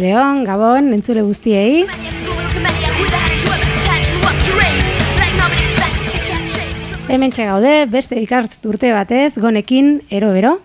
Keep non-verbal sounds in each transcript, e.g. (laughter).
arratxa leon, gabon, entzule guztiei. Hemen gaude beste ikartz urte batez, gonekin, ero bero.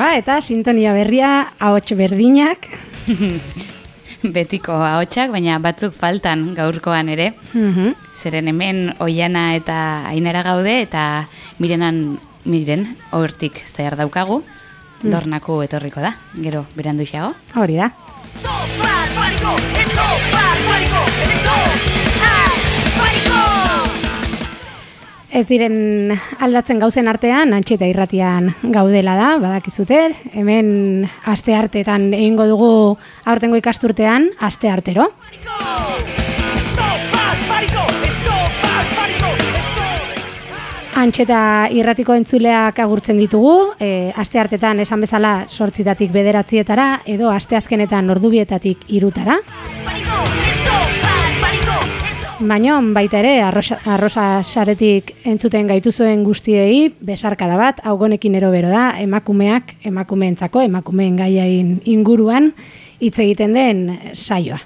Ba, eta sintonia berria, ahots berdinak. (laughs) Betiko ahotsak, baina batzuk faltan gaurkoan ere. Mhm. Zeren hemen oiana eta ainara gaude, eta mirenan, miren, hortik zehar daukagu, Mm. dornako etorriko da, gero berandu xago. Hori da. Ez diren aldatzen gauzen artean, antxeta irratian gaudela da, badakizute, hemen aste artetan egingo dugu aurtengo ikasturtean, aste artero. Antxeta irratiko entzuleak agurtzen ditugu, e, aste artetan esan bezala sortzitatik bederatzietara, edo aste azkenetan ordubietatik irutara. Baina baita ere, arrosa, arrosa saretik entzuten gaituzuen guztiei, besarkada bat, haugonekin erobero da, emakumeak, emakumeentzako, emakumeen gaiain inguruan, hitz egiten den saioa.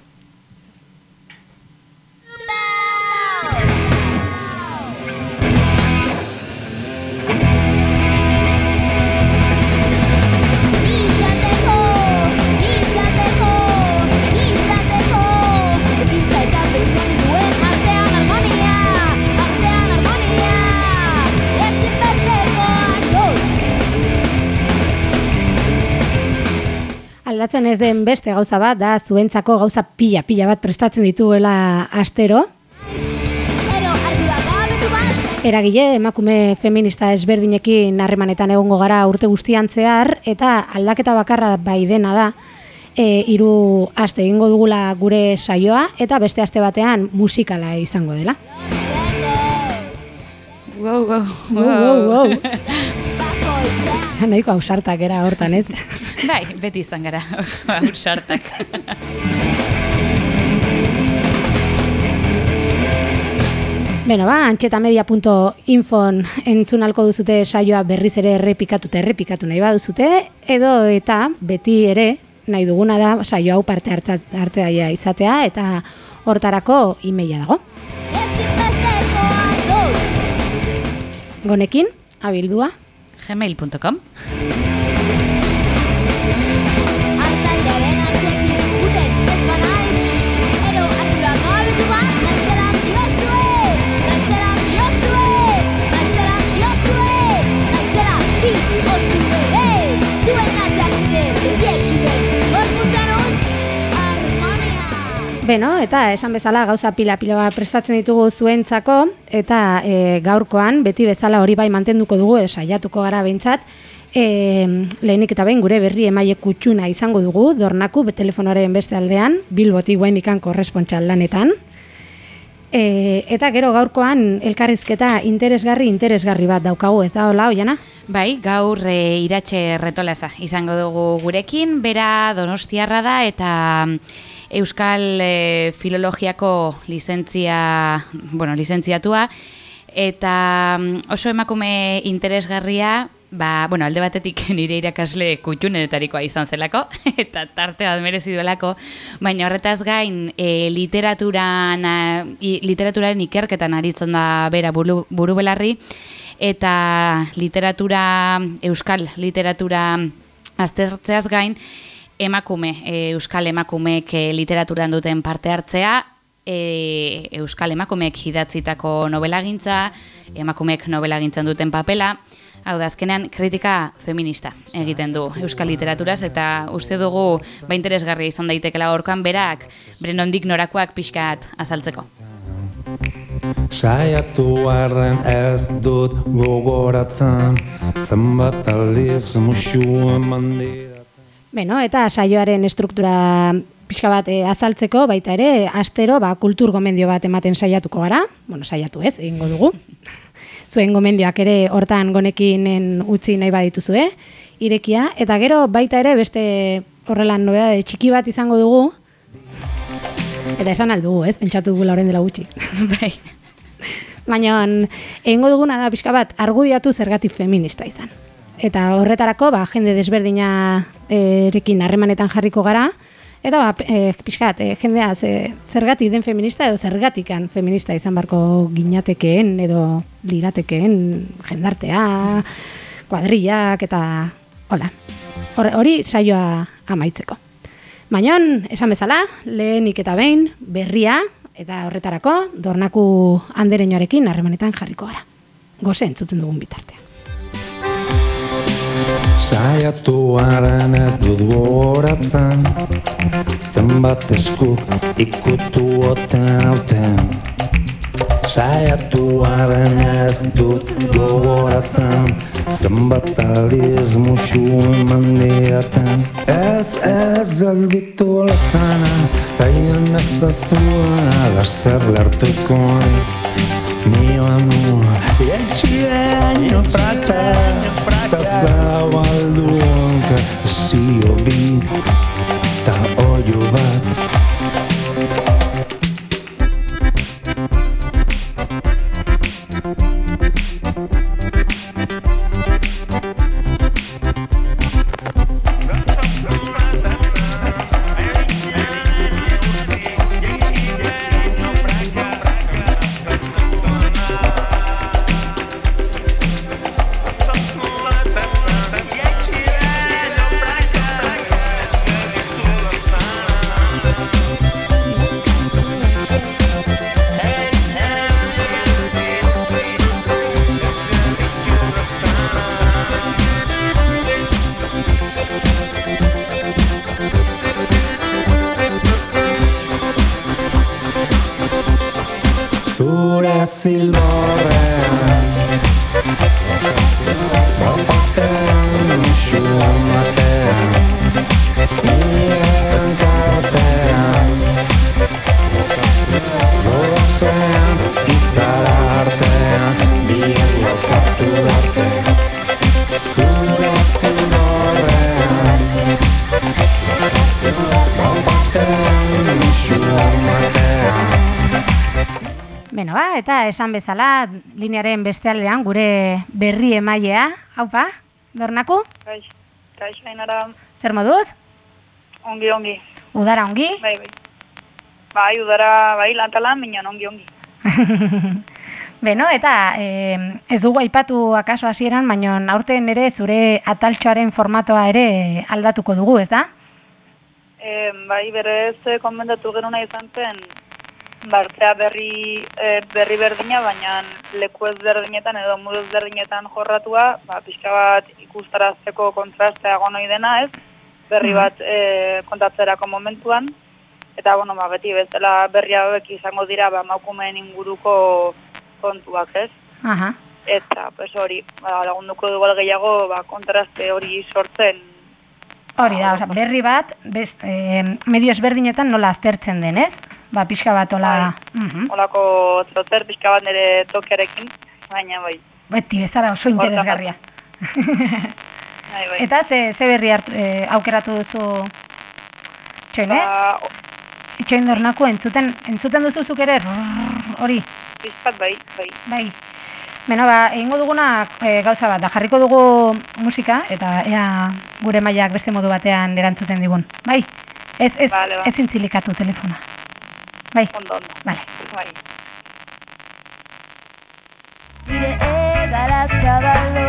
Aldatzen ez den beste gauza bat, da zuentzako gauza pila-pila bat prestatzen dituela astero. Eragile, emakume feminista ezberdinekin harremanetan egongo gara urte guztian zehar, eta aldaketa bakarra bai dena da, e, hiru aste egingo dugula gure saioa, eta beste aste batean musikala izango dela. Wow, wow, Wow, wow, wow. Bakoitzean Nahiko ausartak era hortan, ez? (laughs) Bai, beti izan gara, oso ausartak. Beno, ba, antxetamedia.infon entzun alko duzute saioa berriz ere errepikatu eta errepikatu nahi baduzute, edo eta beti ere nahi duguna da saio hau parte hartzea izatea eta hortarako imeia dago. Gonekin, abildua, gmail.com Beno, eta esan bezala gauza pila-pila prestatzen ditugu zuentzako, eta e, gaurkoan, beti bezala hori bai mantenduko dugu, e, saiatuko gara behintzat, e, lehenik eta behin gure berri emaile kutxuna izango dugu, dornaku, telefonoaren beste aldean, bilbotik guainikan korrespontxal lanetan. E, eta gero gaurkoan elkarrizketa interesgarri, interesgarri bat daukagu, ez da hola, oiana? Bai, gaur e, iratxe retolaza izango dugu gurekin, bera donostiarra da eta Euskal e, Filologiako lizentzia, bueno, lizentziatua, eta mm, oso emakume interesgarria, ba, bueno, alde batetik (laughs) nire irakasle kutxunenetarikoa izan zelako, (laughs) eta tarte bat merezi duelako, baina horretaz gain e, literaturan, a, literaturaren ikerketan aritzen da bera buru, buru belarri, eta literatura, euskal literatura aztertzeaz gain, emakume, e, euskal emakumeek e, literaturan duten parte hartzea, e, euskal emakumeek idatzitako novelagintza, emakumeek novelagintzan duten papela, hau da, azkenean kritika feminista egiten du euskal literaturaz, eta uste dugu ba interesgarria izan daitekela horkan berak, bere nondik norakoak pixkat azaltzeko. Saiatu arren ez dut gogoratzen Zenbat aldiz musu eman dira Beno, eta saioaren estruktura pixka bat e, azaltzeko, baita ere, astero ba, kultur gomendio bat ematen saiatuko gara, bueno, saiatu ez, egingo dugu. (laughs) Zuen gomendioak ere hortan gonekinen utzi nahi badituzue, irekia, eta gero baita ere beste horrelan nobedade txiki bat izango dugu, eta esan aldugu, ez, pentsatu dugu lauren dela gutxi. (laughs) Bai. Baina egingo duguna da pixka bat argudiatu zergatik feminista izan. Eta horretarako ba, jende desberdina erekin harremanetan jarriko gara, eta ba, e, pixka bat, e, jendea ze, zergatik den feminista edo zergatikan feminista izan barko ginatekeen edo liratekeen jendartea, kuadrillak eta hola. Hor- Hori saioa amaitzeko. Baina, esan bezala, lehenik eta behin, berria, eta horretarako, dornaku andereñoarekin harremanetan jarriko gara. Goze entzuten dugun bitartean. Saiatuaren ez dut gogoratzen Zenbat eskuk ikutu oten hauten Saiatuaren ez dut gogoratzen Zenbat aliz musu eman diaten Ez ez gelditu lastana Taien ez azuna Laster lertuko ez Mio amor Etxieño prata Ta zabalduanka Zio bi Ta oio bat Zure eta esan bezala, linearen beste aldean, gure berri emailea, haupa, dornaku, Kaix, kaix, ainara, zer moduz? ongi, ongi. Udara ongi? Bai, bai. Bai, udara, bai, lantalan, minan ongi, ongi. (laughs) Beno, eta e, ez dugu aipatu akaso hasieran, baina aurten ere zure ataltxoaren formatoa ere aldatuko dugu, ez da? E, bai, berez eh, konbentatu genuna izan zen, bartzea berri, e, berri berdina, baina leku ezberdinetan edo modu ezberdinetan jorratua, ba, pixka bat ikustarazteko kontrastea egon ohi dena, ez? Berri bat e, kontatzerako momentuan, eta, bueno, ba, beti bezala berri hauek izango dira, ba, maukumeen inguruko kontuak, ez? Aha. Eta, pues hori, ba, lagunduko dugu gehiago, ba, kontraste hori sortzen, Hori da, osea, berri bat, best, e, medio ezberdinetan nola aztertzen den, ez? Ba, pixka bat, hola... Mhm. olako troter pixka bat nire tokerekin, baina bai, Beti bezala oso interesgarria. bai, bai. Eta ze, ze berri hartu, e, aukeratu duzu txoin, eh? Ba, Itxoin dornaku entzuten, entzuten duzu zuk ere hori, pizkat bai, bai. bai. Beno, ba, egingo duguna e, gauza bat, da jarriko dugu musika, eta ea gure mailak beste modu batean erantzuten digun. Bai, ez, ez, Vale, ba. ez intzilikatu telefona. Bai, Ondo, ondo. vale. Bai. Nire egalak zabaldu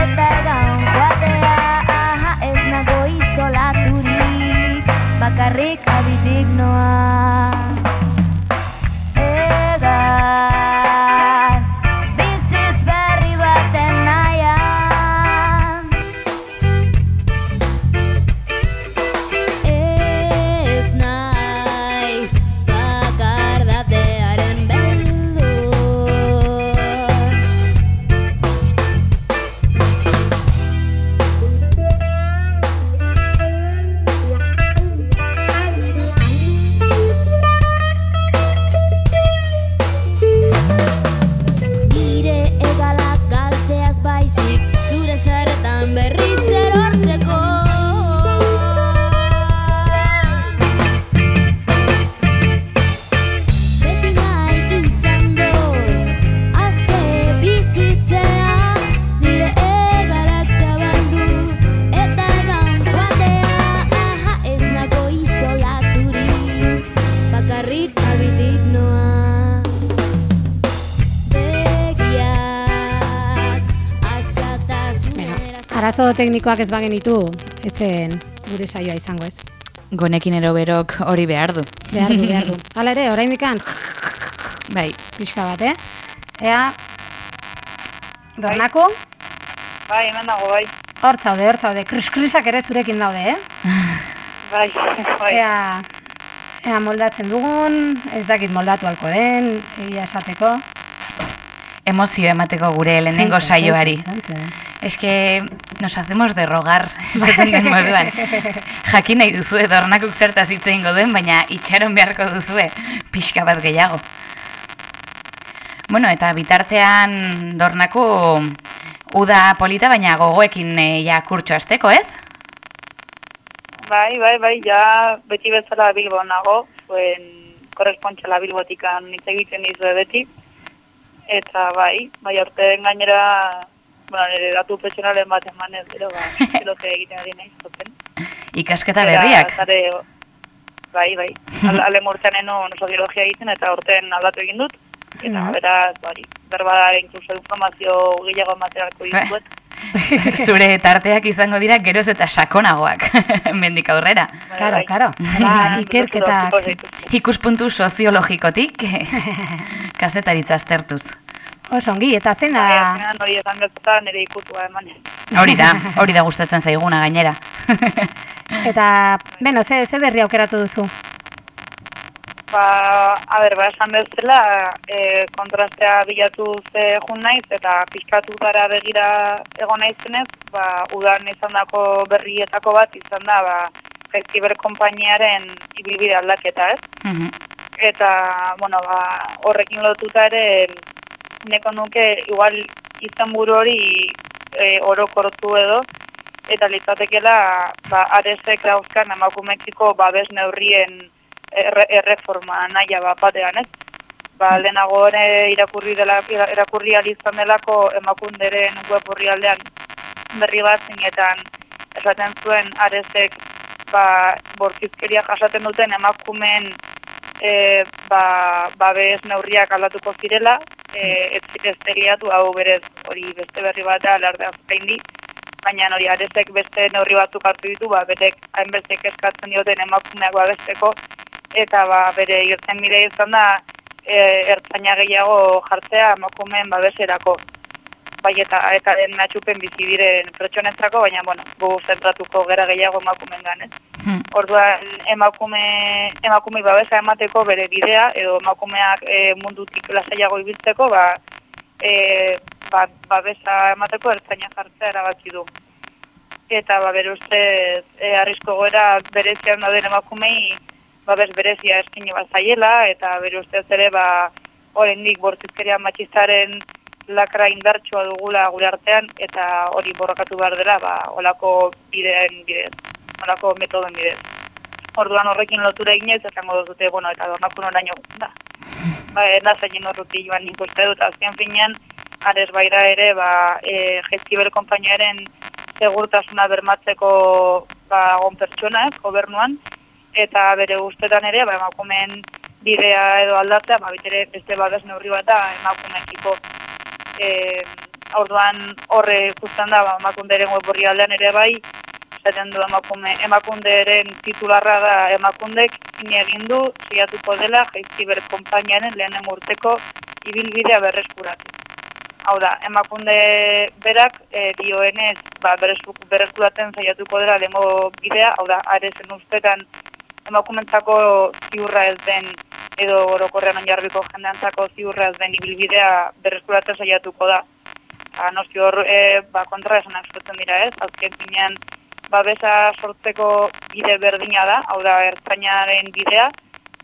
eta egan joatea aha ez nago izolaturik bakarrik abitik noa arazo teknikoak ez bagenitu, ez zen gure saioa izango ez. Gonekin eroberok hori behar du. Behar du, behar du. (laughs) Hala ere, orain dikan, Bai, pixka bat, eh? Ea, dornako, Bai, hemen dago, bai. hor zaude, hor zaude, kris-krisak ere zurekin daude, eh? (laughs) Bai, bai. Ea, ea moldatzen dugun, ez dakit moldatu alko den, egia esateko. Emozio emateko gure lehenengo saioari. zente, zente. Es que nos hacemos de rogar, (laughs) (laughs) esaten den moduan. Jakin nahi duzue dornakuk zertaz hitz egingo duen, baina itxaron beharko duzue pixka bat gehiago. Bueno, eta bitartean dornako uda polita, baina gogoekin e, ja kurtxo azteko, ez? Bai, bai, bai, ja beti bezala Bilbo nago, zuen korrespontxala Bilbotikan hitz egiten dizue beti. Eta bai, bai aurten gainera, bueno, nire datu profesionalen bat emanez, gero, ba, (laughs) gero ze egiten ari nahi zoten. Ikasketa berriak. Zare, bai, bai, (laughs) Al, ale mortean eno soziologia egiten eta aurten aldatu egin dut. Eta Mhm. beraz, bari, berba inkluso informazio gehiago ematerako Bai. dizuet. (laughs) Zure tarteak izango dira geroz eta sakonagoak, (laughs) mendik aurrera. Bai, Karo, bai. karo. Ba, ikerketak. Lortuko zaituzte. Ikuspuntu soziologikotik, (laughs) kazetaritza aztertuz. Oso ongi, eta Bai, da, hori esan gertuta nire ikutua eman. Hori da, hori da gustatzen zaiguna gainera. eta, beno, ze, ze berri aukeratu duzu? Ba, a ber, ba, esan bezala, e, kontrastea bilatu ze jun naiz, eta pixkatu gara begira egon naizenez, ba, udan izan dako berrietako bat izan da, ba, Jaizkiber konpainiaren ibilbide aldaketa, ez? Mhm. Eta, bueno, ba, horrekin lotuta ere, neko nuke, igual izan buru hori e, orokortu edo, eta litzatekela, ba, aresek dauzkan emakumekiko babes neurrien erre, erreforma naia bat batean, ez? Ba, lehenago ere irakurri, dela, irakurri izan delako emakunderen web orrialdean berri bat zinetan esaten zuen aresek ba, bortizkeria jasaten duten emakumen e, ba, babes neurriak aldatuko zirela, e, ez zirez hau berez hori beste berri bat da, alardea gaindi, baina hori aresek beste neurri batzuk hartu ditu, ba, betek hainbestek eskatzen dioten emakumeak babesteko, eta ba, bere irten bide izan da, e, ertzaina gehiago jartzea emakumeen babeserako bai eta eta den matxupen bizi diren pertsonentzako, baina bueno, gu zentratuko gera gehiago emakumen ganez. Hmm. Orduan emakume emakume babesa emateko bere bidea edo emakumeak e, mundutik lasaiago ibiltzeko, ba, e, ba, babesa emateko ertzaina jartzea erabaki du. Eta ba bere ustez e, arrisko goera berezian dauden emakumei babes berezia eskini bat zaiela eta bere ustez ere ba oraindik bortizkeria matxistaren lakra indartsua dugula gure artean eta hori borrokatu behar dela ba olako bideen bidez, olako metoden bidez. Orduan horrekin lotura eginez esango dute, bueno, eta dornako noraino da. Ba, ena zain horruti joan nik uste dut, azken finean, ares baira ere, ba, e, Jaizkibel konpainiaren segurtasuna bermatzeko ba, gon pertsona, ez, gobernuan, eta bere ustetan ere, ba, emakumeen bidea edo aldatzea, ba, bitere beste babes neurri bat da emakumeekiko e, orduan horre ikusten da, ba, emakunderen web orrialdean ere bai, esaten du emakume, emakunderen titularra da emakundek egin du, ziatuko dela jaizkiber konpainiaren lehenen urteko ibilbidea berreskuratu. Hau da, emakunde berak e, dioenez ba, berresku- berreskuratzen saiatuko dela lehengo bidea, hau da, arezen ustetan emakumentzako ziurra ez den edo orokorrean onjarbiko jendeantzako ziurra ez den ibilbidea berreskuratzen saiatuko da. Ba, noski hor e, ba, kontra esanak sortzen dira ez, azken finean babesa sortzeko bide berdina da, hau da ertzainaren bidea,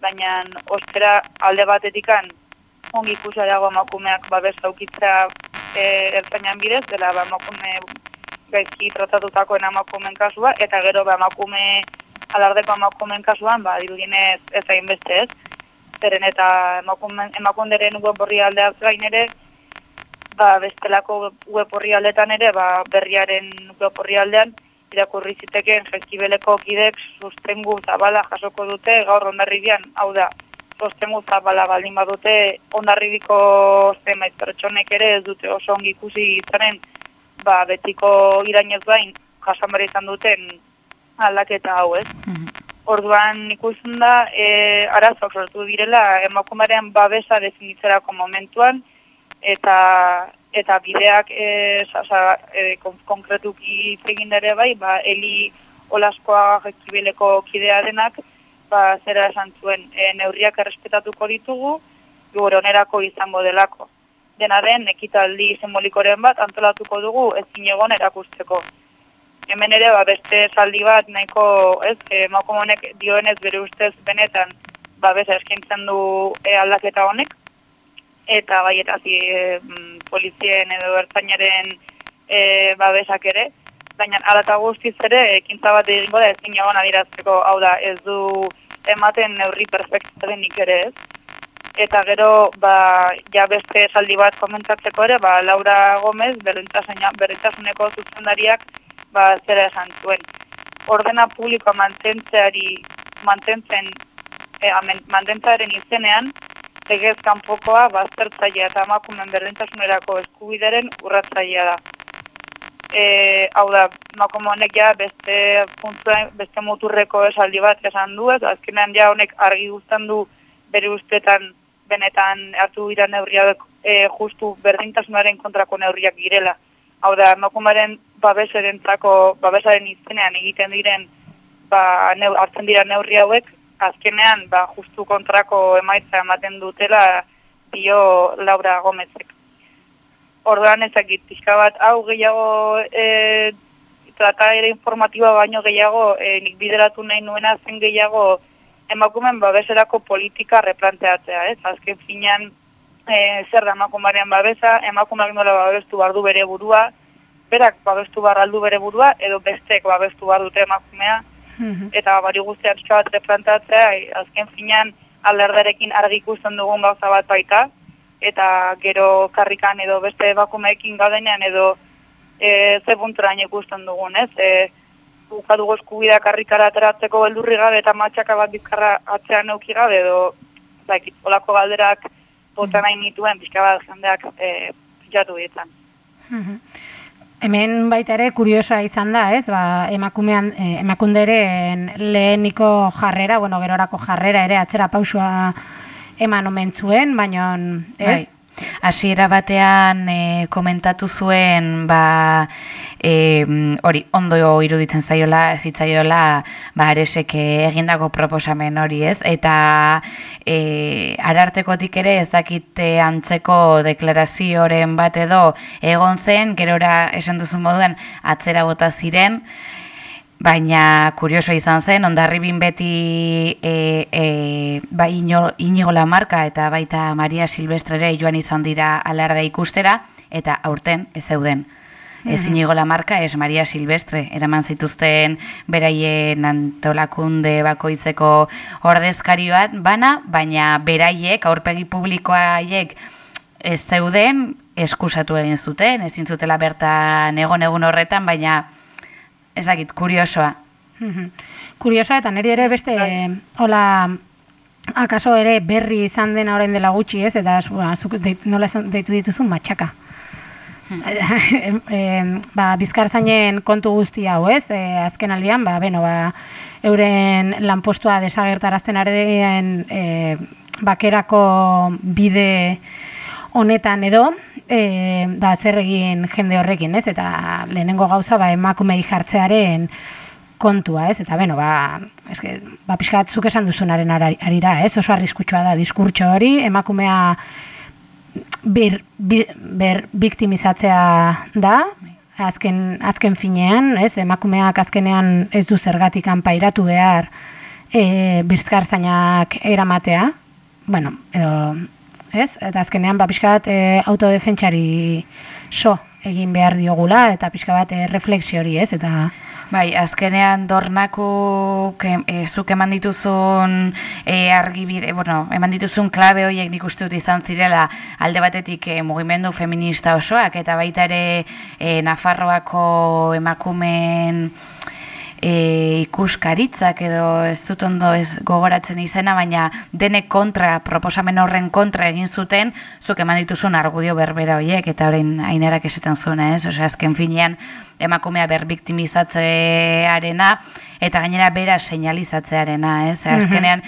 baina ostera alde batetikan ongi ikusarago emakumeak babesa aukitzea e, ertzainan bidez, dela ba, emakume gaizki tratatutakoen emakumeen kasua, eta gero ba, emakume alardeko emakumeen kasuan, ba, dirudienez ez hainbeste ez, zeren eta emakunderen web orrialdeaz gain ere, ba, bestelako web orrialdetan ere, ba, berriaren web orrialdean, irakurri zitekeen jaizkibeleko kidek sustengu zabala jasoko dute. Gaur ondarribian, hau da, sostengu zabala baldin badute ondarribiko zenbait pertsonek ere ez dute oso ongi ikusi izanen ba, betiko irainez bain, jasan izan duten aldaketa hau, ez? Mhm. Orduan ikusten da, e, arazoak sortu direla emakumearen babesa definitzerako momentuan, eta eta bideak e, sasa, e, kon, konkretuki egin ere bai, ba, Eli Olaskoa jekibeleko kidea denak, ba, zera esan zuen, e, neurriak errespetatuko ditugu, gure izango delako. Dena den, ekitaldi simbolikoren bat antolatuko dugu ezin egon erakusteko. Hemen ere, ba, beste saldi bat nahiko, ez, emakumonek dioenez bere ustez benetan, babesa eskaintzen du e, aldaketa honek, eta bai eta zi, e, polizien edo ertzainaren e, babesak ere, baina alata guztiz ere ekintza bat egingo da ezin egon adierazteko, hau da, ez du ematen neurri perfektu denik ere ez. Eta gero, ba, ja beste esaldi bat komentatzeko ere, ba, Laura Gomez, berdintasuna- berdintasuneko zuzendariak, ba, zera esan zuen. Ordena publikoa mantentzeari, mantentzen, e, amen- mantentzearen izenean, legez kanpokoa baztertzailea eta emakumen berdintasunerako eskubideren urratzailea da. E, hau da, emakume honek ja beste puntua, beste muturreko esaldi bat esan du, ez azkenean ja honek argi guztan du bere ustetan benetan hartu dira neurriak e, justu berdintasunaren kontrako neurriak girela. Hau da, emakumaren babeserentzako, babesaren izenean egiten diren ba, neu, hartzen dira neurri hauek, azkenean ba, justu kontrako emaitza ematen dutela dio Laura Gomezek. Orduan ezakit, pixka bat hau gehiago e, trataera informatiba baino gehiago e, nik bideratu nahi nuena zen gehiago emakumen babeserako politika replanteatzea, ez? Azken finean e, zer da emakumearen babesa, emakumeak nola babestu bardu bere burua, berak babestu barraldu bere burua, edo bestek babestu bar dute emakumea, Mhm. eta bari guztiak bat replantatzea, azken finean alderdarekin argi ikusten dugun gauza bat baita, eta gero karrikan edo beste emakumeekin gaudenean edo e, ze punturain ikusten dugun, ez? E, buka dugu eskubidea karrikara ateratzeko beldurri gabe eta matxaka bat bizkarra atzean neuki gabe edo dakit, olako galderak bota nahi nituen pixka bat jendeak e, pitxatu dietan. Mhm. Hemen baita ere kuriosoa izan da, ez? Ba, emakumean eh, emakunderen leheniko jarrera, bueno, gerorako jarrera ere atzera pausua eman omen zuen, baina ez? Bai. Hasiera batean e, komentatu zuen ba e, hori ondo iruditzen zaiola, zitzaiola ba aresek egindako proposamen hori, ez? Eta e, arartekotik ere ez dakite antzeko deklarazioren bat edo egon zen, gerora esan duzu moduan atzera bota ziren, Baina kurioso izan zen, ondarribin beti e, e, ba, ino, inigo marka eta baita Maria Silvestre ere joan izan dira alarda ikustera, eta aurten ez zeuden. Ez inigo marka, ez Maria Silvestre, eraman zituzten beraien antolakunde bakoitzeko ordezkari bat, bana, baina beraiek, aurpegi publikoaiek ez zeuden, eskusatu egin zuten, ezin zutela bertan egon egun horretan, baina ezakit, kuriosoa. Mhm. Kuriosoa eta niri ere beste hola akaso ere berri izan dena orain dela gutxi, ez? Eta zuk deit, nola deitu dituzun matxaka. (laughs) Em, ba, bizkartzainen kontu guzti hau, ez? E, azken aldian, ba, beno, ba, euren lanpostua desagertarazten areen e, bakerako bide honetan edo, e, ba, zer egin jende horrekin, ez? Eta lehenengo gauza, ba, emakumei jartzearen kontua, ez? Eta beno, ba, eske, ba pixka bat zuk esan duzunaren ari- arira, ez? Oso arriskutsua da diskurtso hori, emakumea bir, bi- ber, biktimizatzea da, azken, azken finean, ez? Emakumeak azkenean ez du zergatikan pairatu behar e, birzkarzainak eramatea, bueno, edo, ez? Eta azkenean, ba, pixka bat e, autodefentsari so egin behar diogula, eta pixka bat e, refleksio hori, ez? Eta, Bai, azkenean dornako e, zuk eman dituzun e, argibide, bueno, eman dituzun klabe horiek nik uste dut izan zirela alde batetik e, mugimendu feminista osoak eta baita ere e, Nafarroako emakumen e, ikuskaritzak edo ez dut ondo ez gogoratzen izena, baina denek kontra, proposamen horren kontra egin zuten, zuk eman dituzun argudio berbera horiek, eta orain ainerak esaten zuena, ez? Osea, azken finean, emakumea berbiktimizatzearena, eta gainera bera seinalizatzearena, ez? Azkenean,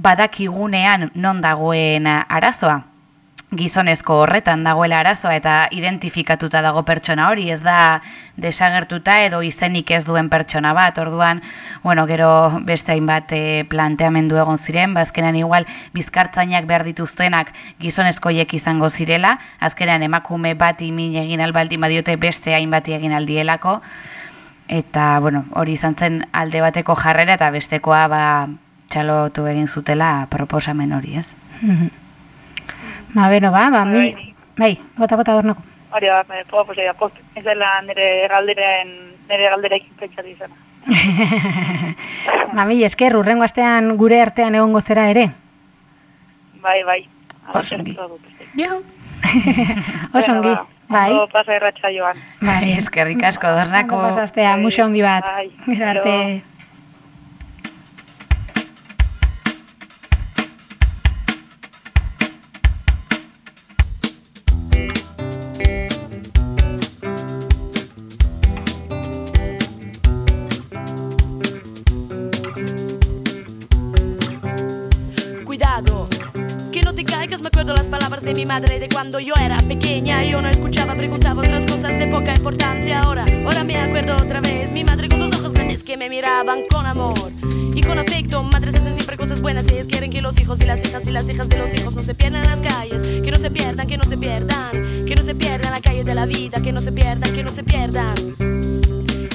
badakigunean non dagoen arazoa gizonezko horretan dagoela arazoa eta identifikatuta dago pertsona hori, ez da desagertuta edo izenik ez duen pertsona bat, orduan, bueno, gero beste hainbat e, planteamendu egon ziren, bazkenan igual bizkartzainak behar dituztenak gizonezkoiek izango zirela, azkenean emakume bat imin egin albaldi badiote beste hainbat egin aldielako, eta, bueno, hori izan zen alde bateko jarrera eta bestekoa, ba, txalotu egin zutela proposamen hori, ez? Ba, beno, ba, ba, mi... Bai. Bai, bota, bota, dornako. Hori da, me poa posea, post, ez dela nire galderen, nire galderekin pentsatu izana. (laughs) Ba, mi, esker, urrengo astean gure artean egongo zera ere. Bai, bai. Oso ongi. Jo. (laughs) Oso ongi, bai. Ondo pasa erratxa joan. Bai, Eskerrik asko dornako. Ondo pasastea, muxo ongi bat. Bai, Gero mi madre de cuando yo era pequeña. Yo no escuchaba, preguntaba otras cosas de poca importancia. Ahora, ahora me acuerdo otra vez. Mi madre con sus ojos grandes que me miraban con amor y con afecto. Madres hacen siempre cosas buenas ellas quieren que los hijos y las hijas y las hijas de los hijos no se pierdan en las calles. Que no se pierdan, que no se pierdan. Que no se pierdan la calle de la vida. Que no se pierdan, que no se pierdan.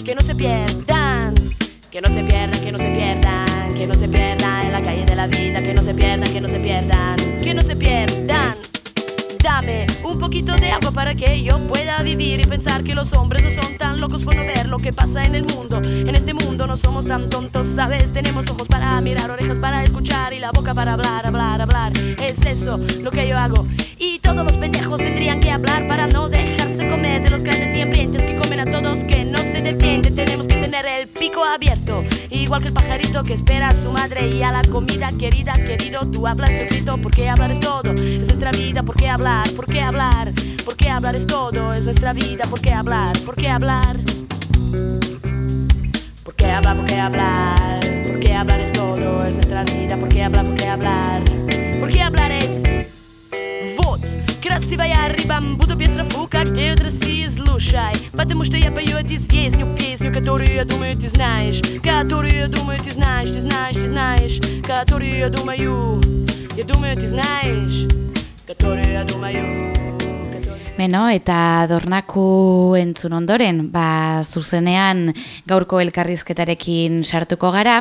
Que no se pierdan. Que no se pierdan, que no se pierdan, que no se pierdan en la calle de la vida, que no se pierdan, que no se pierdan, que no se pierdan. Dame un poquito de agua para que yo pueda vivir y pensar que los hombres no son tan locos por no ver lo que pasa en el mundo. En este mundo no somos tan tontos, ¿sabes? Tenemos ojos para mirar, orejas para escuchar y la boca para hablar, hablar, hablar. Es eso lo que yo hago. Y todos los pendejos tendrían que hablar para no dejarse comer de los grandes y hambrientos que comen a todos que no se defienden. Tenemos que tener el pico abierto, igual que el pajarito que espera a su madre y a la comida querida, querido. Tú hablas yo grito, porque hablar es todo. Es nuestra vida, ¿por qué hablar? ¿Por qué hablar? ¿Por qué hablar es todo? Es nuestra vida, ¿por qué hablar? ¿Por qué hablar? ¿Por qué hablar? ¿Por qué hablar? ¿Por qué hablar es todo? Es nuestra vida, ¿por qué hablar? ¿Por qué hablar? ¿Por qué hablar es... Красивая рыба, буду без рафука, где от России слушай. Потому что я пою эту песню, песню, которую я думаю ты знаешь. Которую я думаю ты знаешь, ты знаешь, ты знаешь. Которую я думаю, я думаю ты знаешь. Которую я думаю. Beno, eta dornaku entzun ondoren, ba, zuzenean gaurko elkarrizketarekin sartuko gara,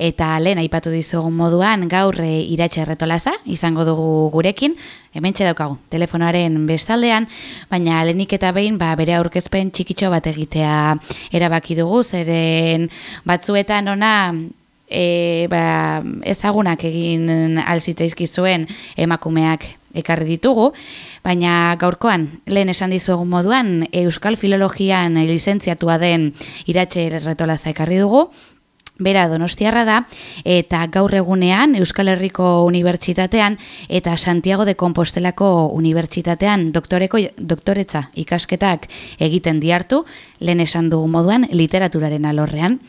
eta lehen aipatu dizugun moduan gaur e, iratxe erretolaza izango dugu gurekin, hemen daukagu telefonoaren bestaldean, baina lehenik eta behin ba, bere aurkezpen txikitxo bat egitea erabaki dugu, zeren batzuetan ona e, ba, ezagunak egin alzitzaizkizuen emakumeak ekarri ditugu, baina gaurkoan, lehen esan dizuegun moduan, Euskal Filologian lizentziatua den iratxe retolaza ekarri dugu, Bera donostiarra da, eta gaur egunean Euskal Herriko Unibertsitatean eta Santiago de Compostelako Unibertsitatean doktoreko, doktoretza ikasketak egiten diartu, lehen esan dugu moduan, literaturaren alorrean.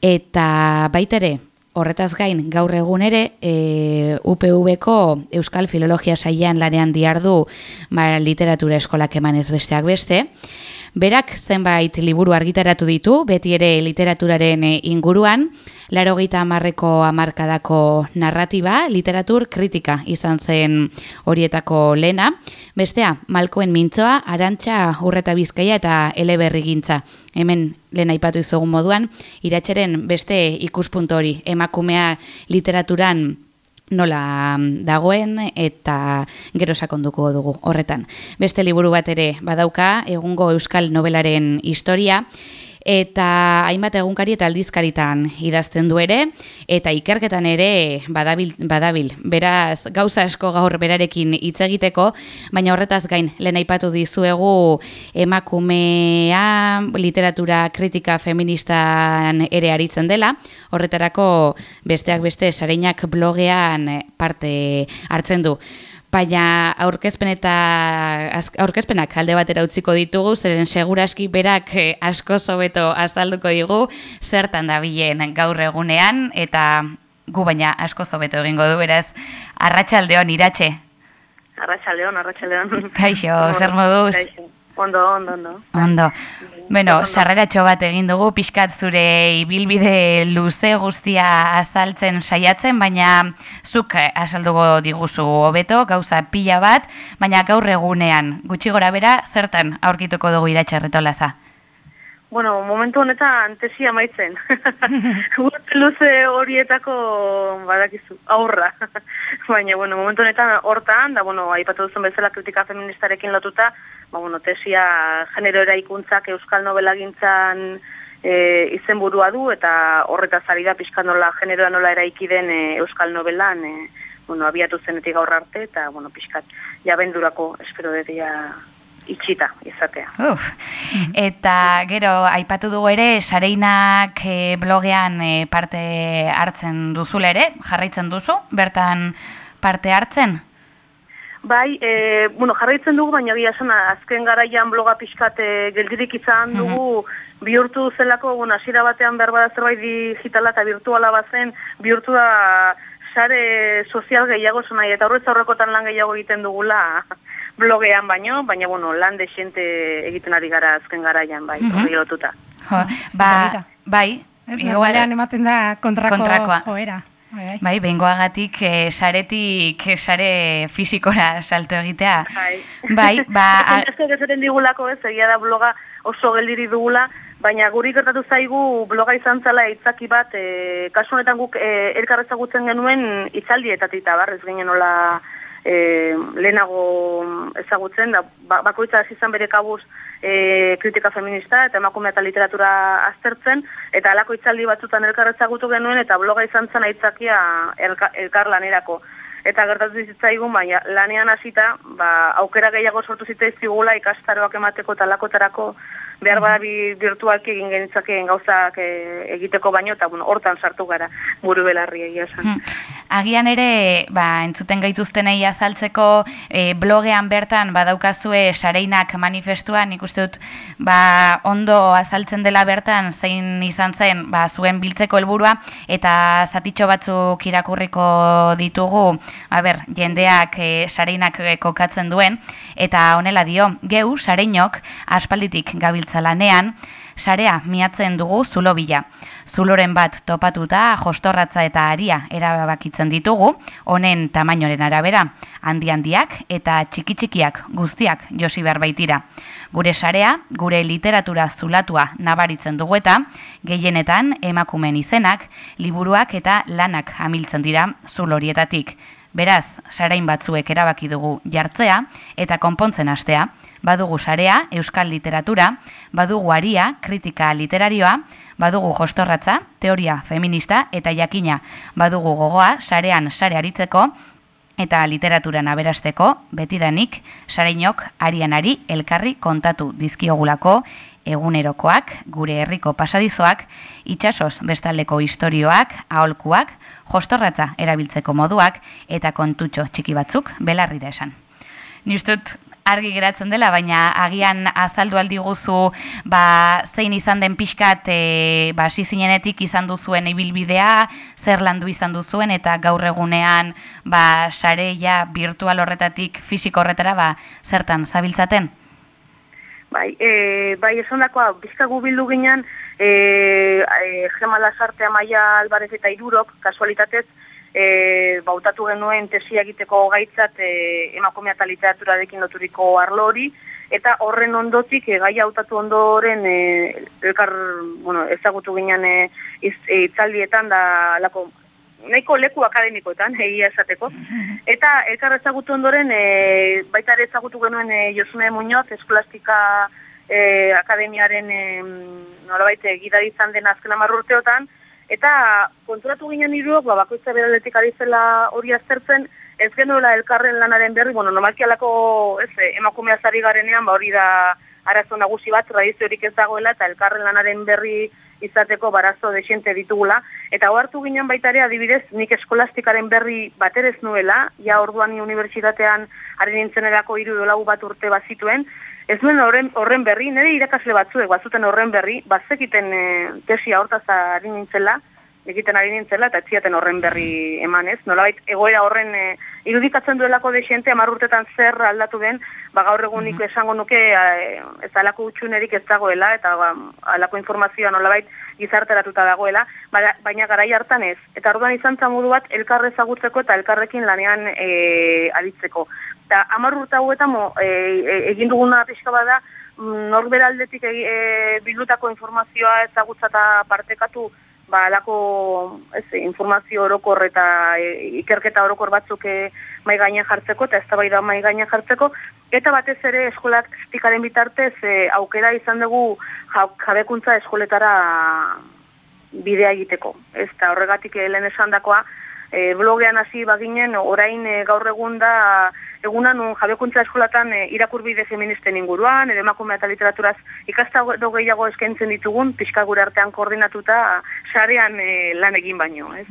Eta baitere, Horretaz gain, gaur egun ere, e, UPV-ko Euskal Filologia sailean lanean diardu ba, literatura eskolak emanez besteak beste. Berak zenbait liburu argitaratu ditu, beti ere literaturaren e, inguruan, laro gita amarreko amarkadako narratiba, literatur kritika izan zen horietako lena. Bestea, Malkoen mintzoa, Arantxa, Urreta Bizkaia eta Eleberri gintza. Hemen lehen aipatu izugun moduan, iratxeren beste ikuspuntu hori, emakumea literaturan nola dagoen eta gero sakonduko dugu horretan. Beste liburu bat ere badauka, egungo euskal nobelaren historia, eta hainbat egunkari eta aldizkaritan idazten du ere, eta ikerketan ere badabil, badabil. Beraz, gauza asko gaur berarekin hitz egiteko, baina horretaz gain, lehen aipatu dizuegu emakumea literatura kritika feministan ere aritzen dela, horretarako besteak beste sareinak blogean parte hartzen du. Baina aurkezpen eta aurkezpenak alde batera utziko ditugu, zeren seguraski berak eh, asko zobeto azalduko digu zertan dabilen gaur egunean eta gu baina asko zobeto egingo du beraz arratsaldeon iratxe. Arratxaldeon, arratxaldeon. Kaixo, zer moduz? Kaixo. Ondo, ondo, ondo. Ondo. Bueno, sarreratxo bat egin dugu, pixkat zure ibilbide luze guztia azaltzen saiatzen, baina zuk eh, azalduko diguzu hobeto, gauza pila bat, baina gaur egunean, gutxi gora bera, zertan aurkituko dugu iratxerretolaza. Bueno, momentu honetan tesi amaitzen. (laughs) Urte luze horietako badakizu, aurra. (laughs) Baina, bueno, momentu honetan hortan, da, bueno, aipatu duzun bezala kritika feministarekin lotuta, ba, bueno, tesia genero eraikuntzak euskal nobelagintzan e, izenburua du, eta horretaz ari da pixka nola generoa nola eraiki den e, euskal nobelan, e, bueno, abiatu zenetik gaur arte, eta, bueno, pixkat, jabendurako, espero dut, ja, itxita izatea. Uf. Eta gero, aipatu dugu ere, sareinak eh, blogean eh, parte hartzen duzula ere, jarraitzen duzu, bertan parte hartzen? Bai, e, bueno, jarraitzen dugu, baina gira esan azken garaian bloga pixkat e, geldirik izan dugu bihurtu zelako, bueno, hasiera batean behar zerbait digitala eta virtuala bazen, bihurtu da sare sozial gehiago zona, eta horretz aurrekotan lan gehiago egiten dugula blogean baino, baina, bueno, lan desente egiten ari gara azken garaian, bai, Mhm. hori lotuta. Jo, ba, bai, Ez, igual- normalean ematen da kontrako Kontrakoa. joera. Bai, bai. Bai, behingoagatik eh, saretik eh, sare fisikora salto egitea. Bai. Bai, ba, (laughs) Asko esaten digulako ez, egia da bloga oso geldiri dugula, baina guri gertatu zaigu bloga izan zela itzaki bat, e, kasu honetan guk e, elkar ezagutzen genuen itzaldietatik eta bar, ez ginen nola e, lehenago ezagutzen, da, ba, bakoitza hasi izan bere kabuz e, kritika feminista eta emakume eta literatura aztertzen, eta alako itzaldi batzutan elkar ezagutu genuen, eta bloga izan zen aitzakia elka, elkar lanerako eta gertatu zitzaigun, baina lanean hasita, ba, aukera gehiago sortu zitzaizkigula ikastaroak emateko talakotarako behar bada bi virtualki egin genitzakeen gauzak e, egiteko baino, eta bueno, hortan sartu gara buru belarri egia esan. Hmm. Agian ere, ba, entzuten gaituztenei azaltzeko e, blogean bertan badaukazue sareinak manifestua, nik uste dut ba, ondo azaltzen dela bertan zein izan zen ba, zuen biltzeko helburua eta zatitxo batzuk irakurriko ditugu, a ber, jendeak e, sareinak e, kokatzen duen, eta honela dio, geu sareinok aspalditik gabiltza lanean, sarea miatzen dugu zulo bila. Zuloren bat topatuta jostorratza eta aria erabakitzen ditugu, honen tamainoren arabera, handi handiak eta txiki txikiak guztiak josi behar baitira. Gure sarea, gure literatura zulatua nabaritzen dugu eta, gehienetan emakumen izenak, liburuak eta lanak amiltzen dira zulo horietatik. Beraz, sarain batzuek erabaki dugu jartzea eta konpontzen hastea, badugu sarea, euskal literatura, badugu aria, kritika literarioa, badugu jostorratza, teoria feminista eta jakina, badugu gogoa, sarean sare aritzeko, eta literaturan aberasteko, betidanik, sareinok arianari elkarri kontatu dizkiogulako egunerokoak, gure herriko pasadizoak, itxasoz bestaldeko istorioak, aholkuak, jostorratza erabiltzeko moduak, eta kontutxo txiki batzuk belarrira esan. Ni uste dut argi geratzen dela, baina agian azaldu aldi guzu ba, zein izan den pixkat e, ba, zinenetik izan duzuen ibilbidea, zer landu izan duzuen, eta gaur egunean ba, sareia virtual horretatik fisiko horretara ba, zertan zabiltzaten? Bai, e, bai esan dakoa, bizkagu bildu ginen, e, e, Gema Lasarte Amaia Albarez eta Irurok, kasualitatez, e, bautatu genuen tesia egiteko gaitzat e, emakumea eta literaturarekin loturiko arlo hori, eta horren ondotik e, gaia hautatu ondoren e, elkar, bueno, ezagutu ginen e, iz, e, itzaldietan da lako, nahiko leku akademikoetan, egia esateko. (laughs) Eta elkar ezagutu ondoren, e, baita ere ezagutu genuen e, Josune Muñoz, eskolastika e, akademiaren e, nolabait gidari izan den azken hamar urteotan, eta konturatu ginen hiruok ba, bakoitza beraletik ari zela hori aztertzen, ez genuela elkarren lanaren berri, bueno, normalki alako, ez, eh, emakumea zari garenean, ba hori da arazo nagusi bat, tradiziorik ez dagoela, eta elkarren lanaren berri izateko barazo desente ditugula. Eta hartu ginen baita ere adibidez, nik eskolastikaren berri baterez nuela, ja orduan ni unibertsitatean ari nintzen erako iru dolau bat urte bazituen, ez nuen horren, horren berri, nire irakasle batzuek bazuten horren berri, bazekiten e, tesia hortaz ari nintzela, egiten ari nintzela, eta etziaten horren berri emanez. Nolabait, egoera horren e, irudikatzen duelako desente, amarrurtetan zer aldatu den, ba, gaur egun nik esango nuke e, ez alako utxunerik ez dagoela, eta ba, alako informazioa nolabait gizarteratuta dagoela, baina, baina garai hartan ez. Eta orduan izan modu bat elkarre ezagutzeko eta elkarrekin lanean e, aditzeko. Eta hamar urte hauetan e, e, egin duguna pixka bada, mm, norberaldetik e, e, bildutako informazioa ezagutza eta partekatu ba, alako ez, informazio orokor eta e, ikerketa orokor batzuk e, mai gainean jartzeko eta eztabaida mai gainean jartzeko eta batez ere eskolak estikaren bitartez e, aukera izan dugu jabekuntza eskoletara bidea egiteko. Ez da horregatik e, lehen esandakoa e, blogean hasi baginen orain e, gaur egun da eguna nun jabekuntza eskolatan e, irakurbide feministen inguruan, edo emakumea eta literaturaz ikasta do gehiago eskaintzen ditugun, pixka gure artean koordinatuta, sarean e, lan egin baino, ez?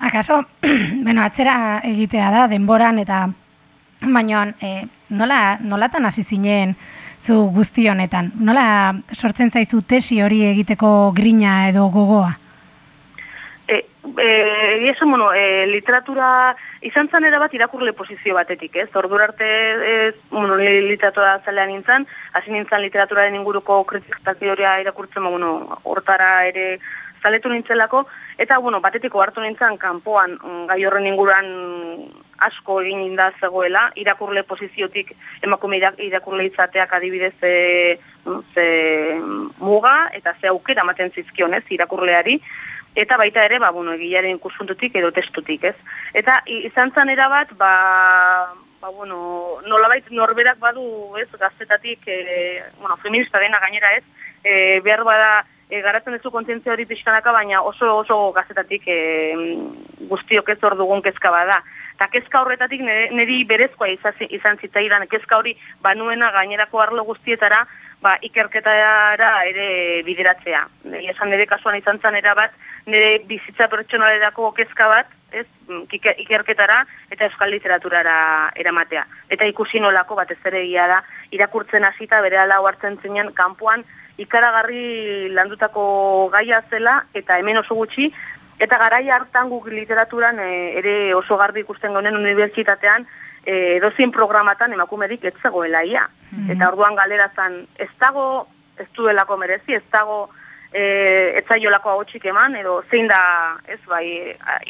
Akaso, (clears throat) bueno, atzera egitea da, denboran eta baino, e, nola, nolatan hasi zinen zu guzti honetan? Nola sortzen zaizu tesi hori egiteko grina edo gogoa? E, e, eso, bueno, e, literatura izan zan bat irakurle posizio batetik, ez? Ordur arte, ez, bueno, literatura zalean nintzen, hasi nintzen literaturaren inguruko kritikazioa irakurtzen, bueno, hortara ere zaletu nintzelako, eta, bueno, batetiko hartu nintzen kanpoan mm, gai horren inguruan asko egin inda zegoela, irakurle posiziotik emakume irakurle izateak adibidez e, ze muga eta ze aukera ematen zizkionez irakurleari, eta baita ere, ba, bueno, egiaren ikuspuntutik edo testutik, ez? Eta izan zan erabat, ba, ba, bueno, nolabait norberak badu, ez, gaztetatik, e, bueno, feminista dena gainera, ez, e, behar bada, e, garatzen duzu kontzientzia hori pixkanaka, baina oso oso gaztetatik e, guztiok ez hor dugun kezka bada. Eta kezka horretatik niri berezkoa izan zitzaidan, kezka hori banuena gainerako arlo guztietara, ba, ikerketara ere bideratzea. Esan nire kasuan izan zan erabat, nire bizitza pertsonalerako kezka bat, ez, ikerketara eta euskal literaturara eramatea. Eta ikusi nolako batez ere da, irakurtzen hasita bere ala hartzen zenean kanpoan ikaragarri landutako gaia zela eta hemen oso gutxi, eta garai hartan guk literaturan e, ere oso garbi ikusten gonen unibertsitatean, e, dozin programatan emakumerik ez zegoela ia. Mm Eta orduan galera zan, ez dago, ez duelako merezi, ez dago e, etzaiolako agotxik eman, edo zein da, ez bai,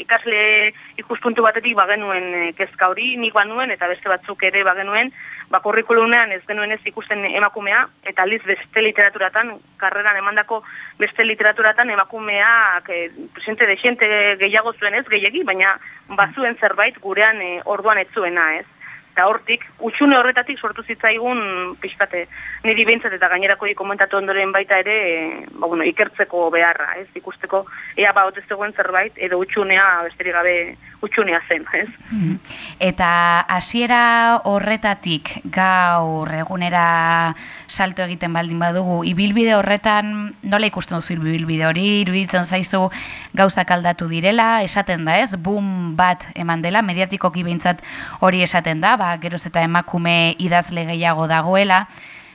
ikasle ikuspuntu batetik bagenuen e, kezka hori, nik banuen, eta beste batzuk ere bagenuen, bakurrikulunean ez genuen ez ikusten emakumea, eta aliz beste literaturatan, karreran emandako beste literaturatan emakumeak e, presente de xente gehiago zuen ez, gehiagi, baina bazuen zerbait gurean e, orduan ez zuena ez eta hortik, utxune horretatik sortu zitzaigun pixkate niri behintzat eta gainerako komentatu ondoren baita ere, e, ba, bueno, ikertzeko beharra, ez, ikusteko ea ba zegoen zerbait, edo utxunea besterik gabe utxunea zen, ez. Mm-hmm. Eta hasiera horretatik gaur egunera salto egiten baldin badugu, ibilbide horretan nola ikusten duzu ibilbide hori, iruditzen zaizu gauzak aldatu direla, esaten da ez, boom bat eman dela, mediatikoki behintzat hori esaten da, ba, geroz eta emakume idazle gehiago dagoela,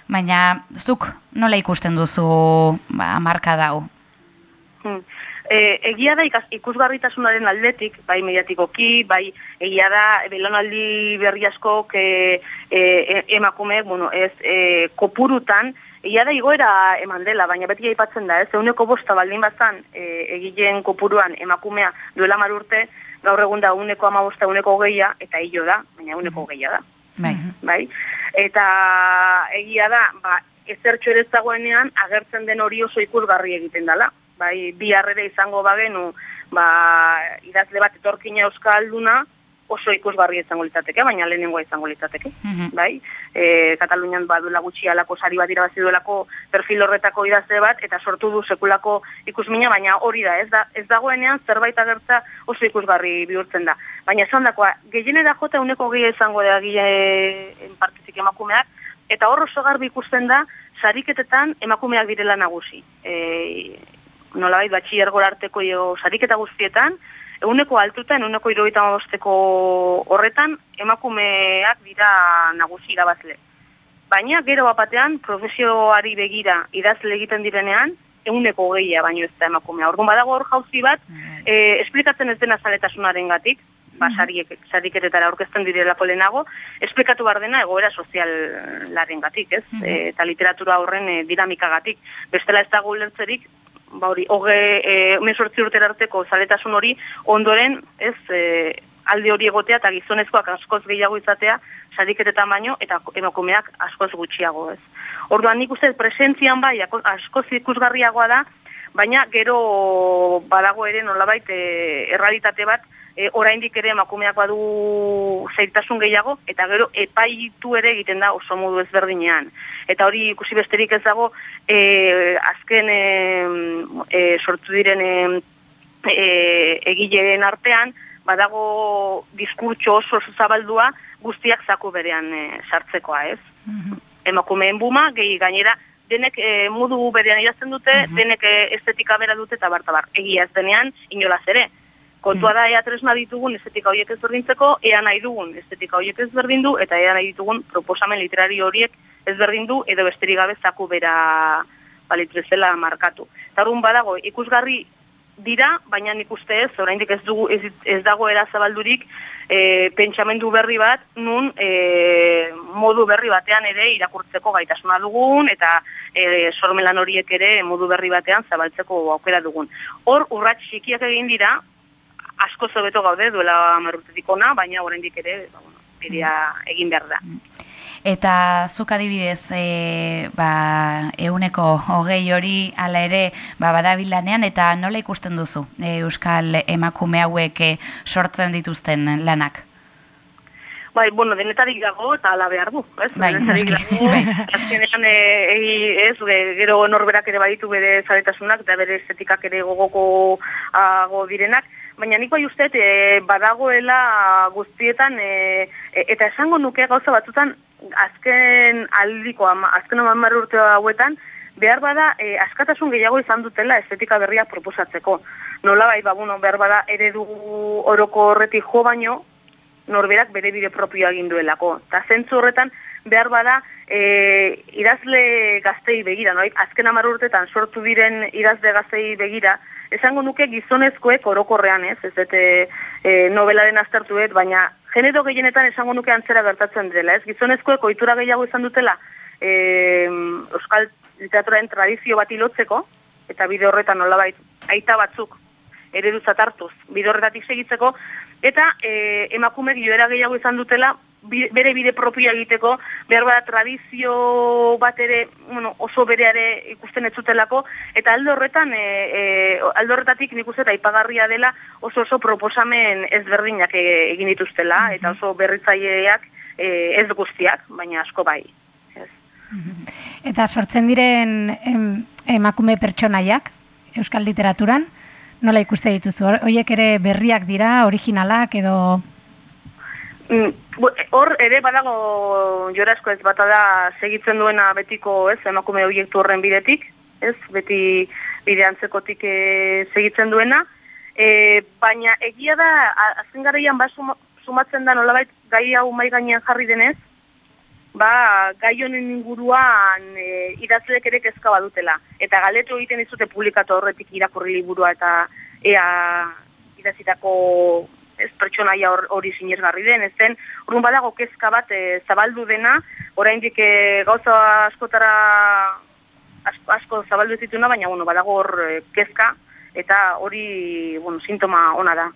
baina zuk nola ikusten duzu ba, marka dau? Hmm. E, egia da ikusgarritasunaren aldetik, bai mediatikoki, bai egia da belonaldi berri asko e, e, emakume, bueno, ez e, kopurutan, egia da igoera eman dela, baina beti aipatzen da, ez, euneko bosta baldin bazan e, egileen kopuruan emakumea duela marurte, gaur egun da uneko amabosta, uneko geia, eta hilo da, baina uneko geia da. Bai. bai. Eta egia da, ba, ezertxo ere zagoenean, agertzen den hori oso ikusgarri egiten dela bai, bi harrere izango bagenu, ba, idazle bat etorkina euskalduna, oso ikusgarria izango litzateke, baina lehenengoa izango litzateke, Mhm. bai? E, Katalunian baduela gutxi alako sari bat irabazi duelako perfil horretako idazle bat, eta sortu du sekulako ikusmina, baina hori da, ez, da, ez dagoenean zerbait agertza oso ikusgarri bihurtzen da. Baina esan dakoa, gehienera jota uneko gehi izango da gile partizik emakumeak, eta hor oso garbi ikusten da, sariketetan emakumeak direla nagusi. E, nolabait batxillergor arteko jo sariketa guztietan, eguneko altutan, eguneko irogeita bosteko horretan, emakumeak dira nagusi irabazle. Baina gero bapatean, profesioari begira idazle egiten direnean, eguneko gehiago baino ez da emakumea. Orduan badago hor jauzi bat, e, esplikatzen ez dena zaletasunaren gatik, ba, sariek, sariketetara aurkezten direlako lehenago, esplikatu behar dena egoera sozialaren gatik, ez? E, eta literatura horren e, dinamikagatik. Bestela ez dago ulertzerik, ba hori, hoge, e, urtera arteko zaletasun hori, ondoren, ez, e, alde hori egotea eta gizonezkoak askoz gehiago izatea, sariketetan baino, eta emakumeak askoz gutxiago, ez. Orduan nik uste presentzian bai, askoz ikusgarriagoa da, baina gero badago ere nolabait e, errealitate bat, e, oraindik ere emakumeak badu zailtasun gehiago, eta gero epaitu ere egiten da oso modu ezberdinean. Eta hori ikusi besterik ez dago, e, azken e, e, sortu diren e, e, egileen artean, badago diskurtso oso zabaldua guztiak zaku berean e, sartzekoa, ez? Emakumeen buma, gehi gainera, denek e, modu berean idazten dute, denek e, estetika bera dute eta bartabar. Egia ez denean, inolaz ere. Kontua da ea tresna ditugun estetika horiek ez berdintzeko, ea nahi dugun estetika horiek ez berdindu, eta ea nahi ditugun proposamen literari horiek ez berdindu, edo besterik gabe zaku bera balitrezela markatu. Eta orduan badago, ikusgarri dira, baina nik uste ez, oraindik ez, dugu, ez, ez dagoera zabaldurik, e, pentsamendu berri bat, nun e, modu berri batean ere irakurtzeko gaitasuna dugun, eta e, sormelan horiek ere modu berri batean zabaltzeko aukera dugun. Hor, urrats txikiak egin dira, asko zobeto gaude duela marrutetik ona, baina oraindik ere, ba, bueno, bidea egin behar da. Eta zuk adibidez, e, ba, euneko hogei hori ala ere ba, badabilanean, eta nola ikusten duzu e, Euskal emakume hauek e, sortzen dituzten lanak? Bai, bueno, denetarik dago eta ala behar du, ez? Bai, Denetarik dago. (laughs) bai. Azkenean, e, egi, ez, ge- gero norberak ere baditu bere zaretasunak eta bere estetikak ere gogoko ago direnak, baina nik bai uste e, badagoela guztietan, e, eta esango nuke gauza batzutan, azken aldiko, ama, azken hamar urte hauetan, behar bada e, askatasun gehiago izan dutela estetika berria proposatzeko. Nola bai, ba, bueno, behar bada eredu oroko horretik jo baino, norberak bere bide propioa egin duelako. Ta zentzu horretan behar bada e, idazle gaztei begira, no? azken hamar urtetan sortu diren idazle gaztei begira, esango nuke gizonezkoek orokorrean ez, ez dute e, novelaren aztertuet, baina genero gehienetan esango nuke antzera gertatzen dela, ez? Gizonezkoek ohitura gehiago izan dutela e, euskal literaturaren tradizio bat ilotzeko, eta bide horretan nolabait aita batzuk ereduzat hartuz bide horretatik segitzeko, eta e, emakumeek joera gehiago izan dutela bere bide propioa egiteko, behar bada tradizio bat ere, bueno, oso bereare ikusten ez zutelako, eta alde horretan, e, e, alde horretatik nik uste eta aipagarria dela oso oso proposamen ezberdinak e, egin dituztela, eta oso berritzaileak e, ez guztiak, baina asko bai. Ez. Eta sortzen diren em, emakume pertsonaiak euskal literaturan, nola ikuste dituzu? Hoiek ere berriak dira, originalak edo Hor ere badago jorazko ez bata da segitzen duena betiko ez emakume obiektu horren bidetik, ez beti bide antzekotik e, segitzen duena, e, baina egia da azken garaian ba suma- sumatzen da nolabait gai hau mai gainean jarri denez, ba gai honen inguruan e, idazleek ere kezka badutela. Eta galetu egiten dizute publikatu horretik irakurri liburua eta ea idazitako ez pertsonaia hor- hori sinesgarri den, ez den, orduan badago kezka bat e, zabaldu dena, oraindik e, gauza askotara asko, asko zabaldu ez dituna, baina bueno, badago hor e, kezka eta hori bueno, sintoma ona da.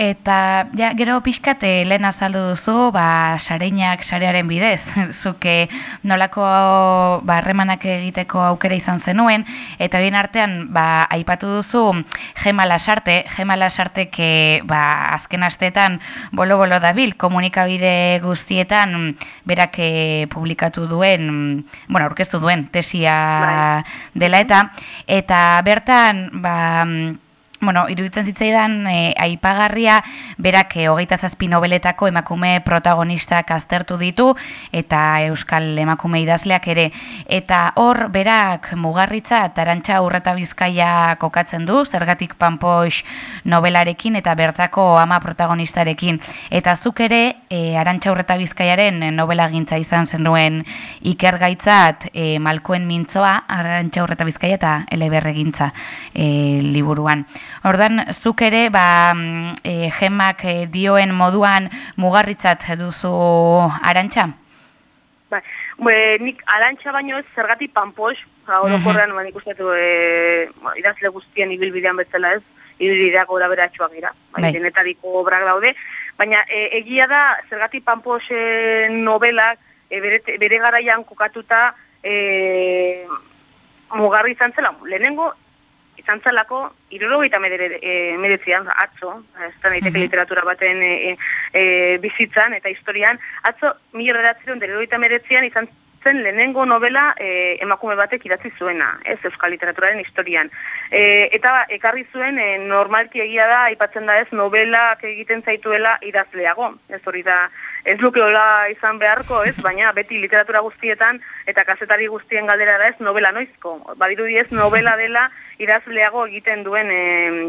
Eta ja, gero pixkat eh, lehen azaldu duzu, ba, sareinak sarearen bidez, (laughs) zuke nolako ba, harremanak egiteko aukera izan zenuen, eta bien artean ba, aipatu duzu Gema Lasarte, Gema Lasartek eh, ba, azken asteetan bolo-bolo dabil, komunikabide guztietan berak eh, publikatu duen, bueno, aurkeztu duen tesia dela eta, eta bertan, ba, Bueno, iruditzen zitzaidan e, aipagarria berak e, hogeita zazpi nobeletako emakume protagonistak aztertu ditu eta euskal emakume idazleak ere. Eta hor berak mugarritza tarantxa urreta bizkaia kokatzen du, zergatik panpoix nobelarekin eta bertako ama protagonistarekin. Eta zuk ere, e, arantxa urreta bizkaiaren nobela gintza izan zenuen ikergaitzat e, malkoen mintzoa, arantxa urreta bizkaia eta eleberre gintza e, liburuan. Ordan zuk ere ba e, gemak e, dioen moduan mugarritzat duzu arantxa? Ba, e, nik arantxa baino ez zergatik panpox, ba, orokorrean mm -hmm. ikustatu e, ba, idazle guztien ibilbidean bezala ez, ibilbideak gora beratxoak dira, bai, bai. denetariko obrak daude, baina e, egia da zergatik panpox e, novelak e, bere, bere garaian kokatuta e, mugarri izan zela, lehenengo izan zelako, irurogeita meretzian, atzo, ez da naiteke literatura baten e, e, bizitzan eta historian, atzo, mila redatzen, irurogeita meretzian izan zen lehenengo novela e, emakume batek idatzi zuena, ez euskal literaturaren historian. E, eta ekarri zuen, e, normalki egia da, aipatzen da ez, novelak egiten zaituela idazleago. Ez hori da, ez luke hola izan beharko, ez, baina beti literatura guztietan eta kazetari guztien galdera da ez, novela noizko. Badiru ez, novela dela idazleago egiten duen e,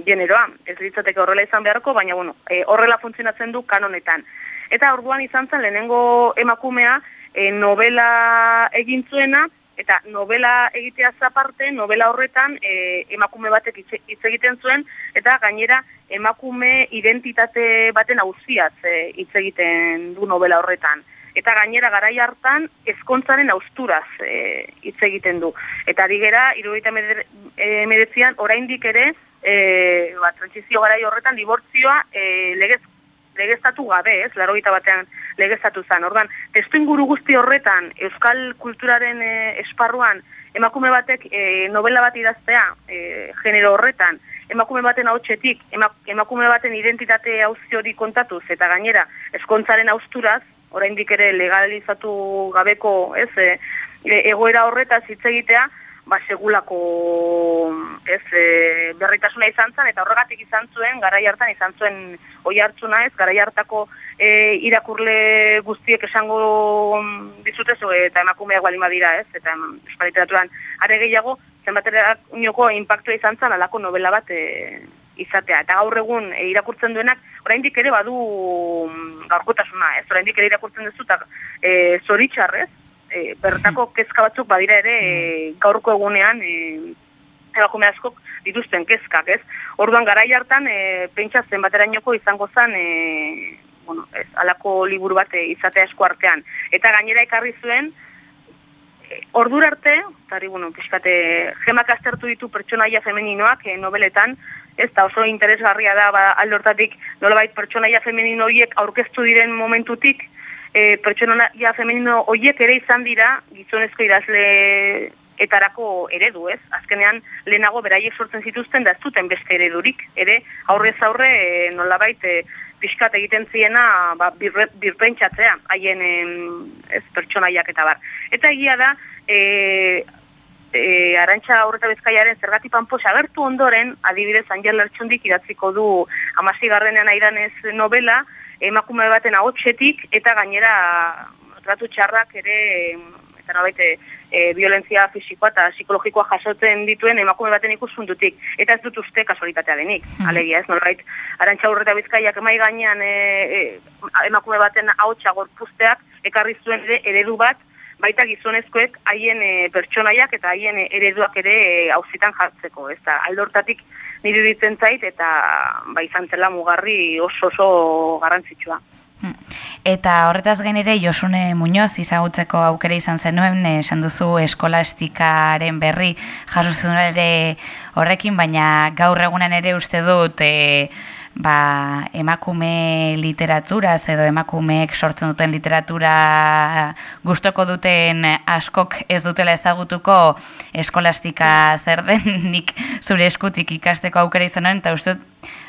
generoa. Ez litzateke horrela izan beharko, baina bueno, e, horrela funtzionatzen du kanonetan. Eta orduan izan zen lehenengo emakumea e, novela egin zuena, eta novela egitea zaparte, novela horretan e, emakume batek hitz egiten zuen, eta gainera emakume identitate baten auziaz e, hitz egiten du novela horretan eta gainera garai hartan ezkontzaren austuraz e, hitz egiten du. Eta ari gera, irugaita emeretzian, oraindik ere, e, ba, transizio garai horretan, dibortzioa e, legez, legeztatu gabe, ez, laro batean legeztatu zen. Ordan, testu inguru guzti horretan, euskal kulturaren e, esparruan, emakume batek e, novela bat idaztea, e, genero horretan, emakume baten hautsetik, emakume baten identitate hauzi hori kontatuz, eta gainera, eskontzaren austuraz, oraindik ere legalizatu gabeko, ez, e, egoera horretaz hitz egitea, ba segulako ez e, berritasuna izan zen eta horregatik izan zuen garai hartan izan zuen oi hartzuna ez garai hartako e, irakurle guztiek esango dizute zu eta emakumeak baldin badira ez eta euskal literaturan are gehiago zenbatera unoko impactua izan zen alako novela bat e, izatea. Eta gaur egun e, irakurtzen duenak, oraindik ere badu mm, gaurkotasuna, ez? Oraindik ere irakurtzen duzu eta e, zoritxarrez, e, bertako kezka batzuk badira ere e, gaurko egunean e, ebakume askok dituzten kezkak, ez? Orduan garai hartan e, pentsa zen baterainoko izango zen e, bueno, ez, alako liburu bat e, izatea esku artean. Eta gainera ekarri zuen, e, ordura arte, tari, bueno, pixkate, gemak aztertu ditu pertsonaia femeninoak e, nobeletan, ez da oso interesgarria da ba, aldortatik nolabait pertsonaia femenino horiek aurkeztu diren momentutik, e, pertsonaia femenino horiek ere izan dira gizonezko idazle etarako eredu, ez? Azkenean lehenago beraiek sortzen zituzten da ez duten beste eredurik, ere aurrez aurre e, nolabait e, pixkat egiten ziena ba, birpentsatzea haien ez pertsonaiak eta bar. Eta egia da, e, e, arantxa aurreta bezkaiaren zergati panposa agertu ondoren, adibidez Angel Lertxundik idatziko du amasi garrenean aidanez novela, emakume baten ahotsetik eta gainera tratu txarrak ere eta nabaite e, violentzia fisikoa eta psikologikoa jasotzen dituen emakume baten ikuspuntutik. Eta ez dut uste kasualitatea denik, mm. alegia ez, nolait, arantxa aurreta bizkaiak emai gainean e, e, emakume baten ahotsa gorpuzteak ekarri zuen ere eredu bat baita gizonezkoek haien e, pertsonaiak eta haien e, ereduak ere hauzitan e, jartzeko, ez da, aldortatik nire ditzen zait eta ba, izan zela mugarri oso oso garrantzitsua. Hmm. Eta horretaz gain Josune Muñoz izagutzeko aukera izan zenuen esan duzu eskolastikaren berri jaso horrekin baina gaur egunan ere uste dut e, ba, emakume literaturaz edo emakumeek sortzen duten literatura gustoko duten askok ez dutela ezagutuko eskolastika zer den (laughs) nik zure eskutik ikasteko aukera izanen eta uste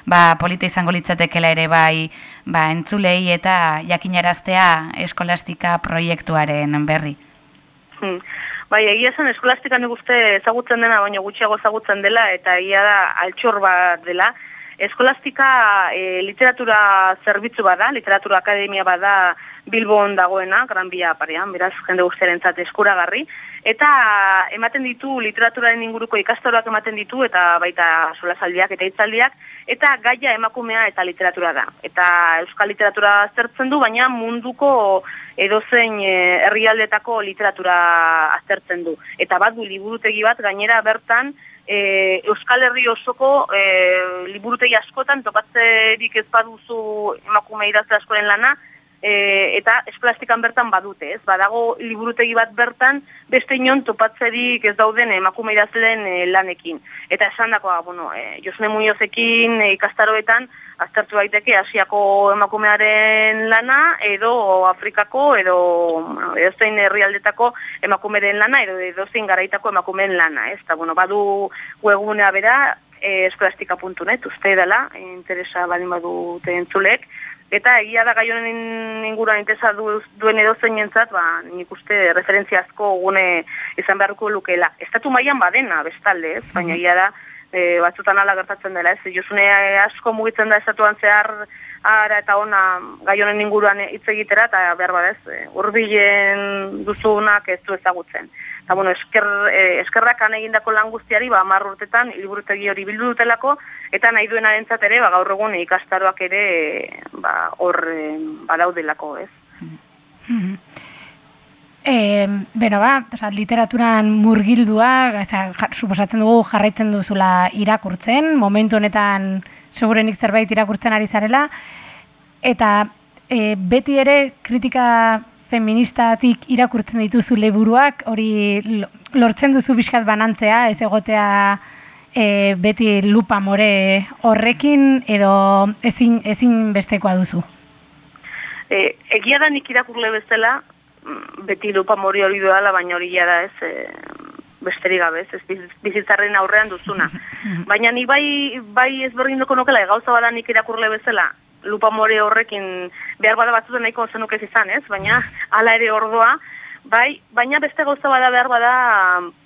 ba, polita izango litzatekela ere bai ba, entzulei eta jakinaraztea eskolastika proiektuaren berri. Hmm. Bai, egia zen eskolastika nik uste ezagutzen dena, baina gutxiago ezagutzen dela, eta egia da altxor bat dela. Eskolastika e, literatura zerbitzu bada, literatura akademia bada Bilbon dagoena, Gran Bia parean, beraz, jende guztiaren eskuragarri. Eta ematen ditu literaturaren inguruko ikastaroak ematen ditu, eta baita solasaldiak eta hitzaldiak, eta gaia emakumea eta literatura da. Eta euskal literatura zertzen du, baina munduko edozein e, herrialdetako literatura aztertzen du. Eta bat du liburutegi bat gainera bertan e, Euskal Herri osoko e, liburutegi askotan topatzerik ez baduzu emakume idazte askoren lana, e, eta esplastikan bertan badute, ez? Badago liburutegi bat bertan beste inon topatzerik ez dauden emakume idazleen e, lanekin. Eta esan dakoa, bueno, e, Josune Muñozekin e, ikastaroetan aztertu daiteke Asiako emakumearen lana edo Afrikako edo edozein herrialdetako emakumeren lana edo edozein garaitako emakumeen lana, ez? Ta bueno, badu webgunea bera eskolastika.net, uste dela, interesa baldin badu entzulek, Eta egia da gai honen inguruan interesa du, duen edo zeinentzat, ba, nik uste referentziazko gune izan beharko lukeela. Estatu mailan badena, bestalde, ez? Baina egia da, e, batzutan ala gertatzen dela, ez? Josune asko mugitzen da estatuan zehar ara eta ona gai honen inguruan hitz egitera, eta behar badez, e, urbilen duzunak ez du ezagutzen. Eta, bueno, esker, eh, eskerrak egindako lan guztiari, ba, marr urtetan, liburutegi hori bildu dutelako, eta nahi duen arentzat ere, ba, gaur egun ikastaroak ere, ba, hor, eh, badaudelako, ez? E, beno ba, oza, literaturan murgildua, oza, suposatzen dugu jarraitzen duzula irakurtzen, momentu honetan segurenik zerbait irakurtzen ari zarela, eta e, beti ere kritika feministatik irakurtzen dituzu liburuak, hori lortzen duzu bizkat banantzea, ez egotea e, beti lupa more horrekin, edo ezin, ezin bestekoa duzu? E, egia da nik irakurle bezala, mm, beti lupa mori hori duela, baina hori da ez, e, besterik gabe, ez bizitzarren aurrean duzuna. (laughs) baina ni bai, bai ez berdin duko nokela, gauza bada nik irakurle bezala, lupa more horrekin behar bada batzuta nahiko zenuk ez izan, ez? Baina hala ere ordoa, bai, baina beste gauza bada behar bada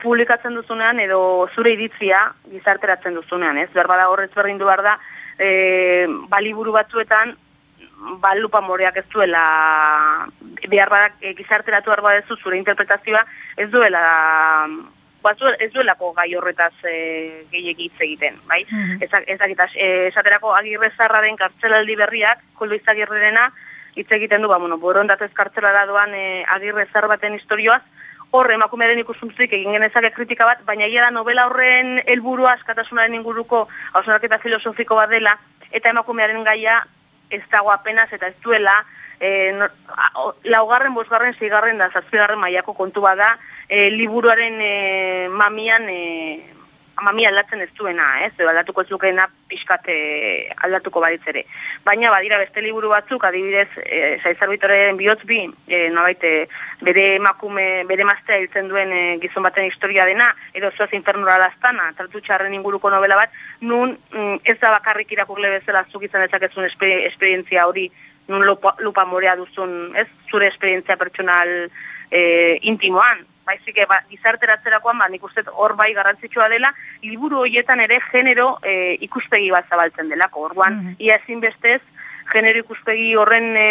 publikatzen duzunean edo zure iritzia gizarteratzen duzunean, ez? Behar bada horrez berdin du behar da, e, baliburu batzuetan, ba, lupa moreak ez duela behar bada e, gizarteratu behar bada zure interpretazioa ez duela batzu ez duelako gai horretaz e, gehiegi hitz egiten, bai? Mm -hmm. esaterako agirre zarraren kartzelaldi berriak, koldo izagirrerena, hitz egiten du, ba, bueno, borondatez kartzelara doan e, agirre zar baten historioaz, horre emakumearen ikusuntzik egin genezake kritika bat, baina ia da novela horren helburua askatasunaren inguruko hausnarketa filosofiko bat dela, eta emakumearen gaia ez dago apenas eta ez duela, e, no, laugarren, bosgarren, zigarren da, zazpigarren mailako kontu bada, e, liburuaren e, mamian e, mamia aldatzen ez duena, ez, edo aldatuko ez lukeena pixkat aldatuko baditz ere. Baina badira beste liburu batzuk, adibidez, e, zaizarbitoren bihotz bi, e, nobaite, bere emakume, bere maztea hiltzen duen e, gizon baten historia dena, edo zoaz infernura lastana, tratu txarren inguruko novela bat, nun mm, ez da bakarrik irakurle bezala zuk izan dezakezun esperientzia hori, nun lupa, lupa morea duzun, ez, zure esperientzia pertsonal e, intimoan, baizik ba, gizarteratzerakoan, ba, nik uste hor bai garrantzitsua dela, liburu horietan ere genero e, ikuspegi bat zabaltzen delako. Orduan, mm -hmm. ia ezinbestez, genero ikuspegi horren e,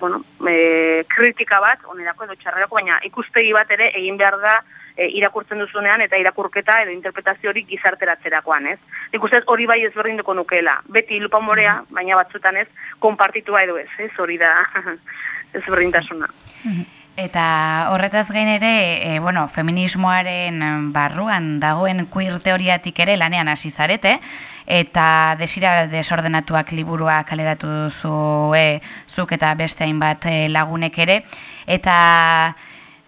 bueno, e, kritika bat, onerako edo txarrerako, baina ikuspegi bat ere egin behar da e, irakurtzen duzunean eta irakurketa edo interpretazio hori gizarteratzerakoan, ez? Nik uste hori bai ezberdinduko nukela. Beti lupa morea, mhm. baina batzutan ez, konpartitua edo ez, ez hori da (laughs) ezberdintasuna. Eta horretaz gain ere, e, bueno, feminismoaren barruan dagoen queer teoriatik ere lanean hasi zarete, eta desira desordenatuak liburua kaleratu duzu e, zuk eta beste hainbat e, lagunek ere. Eta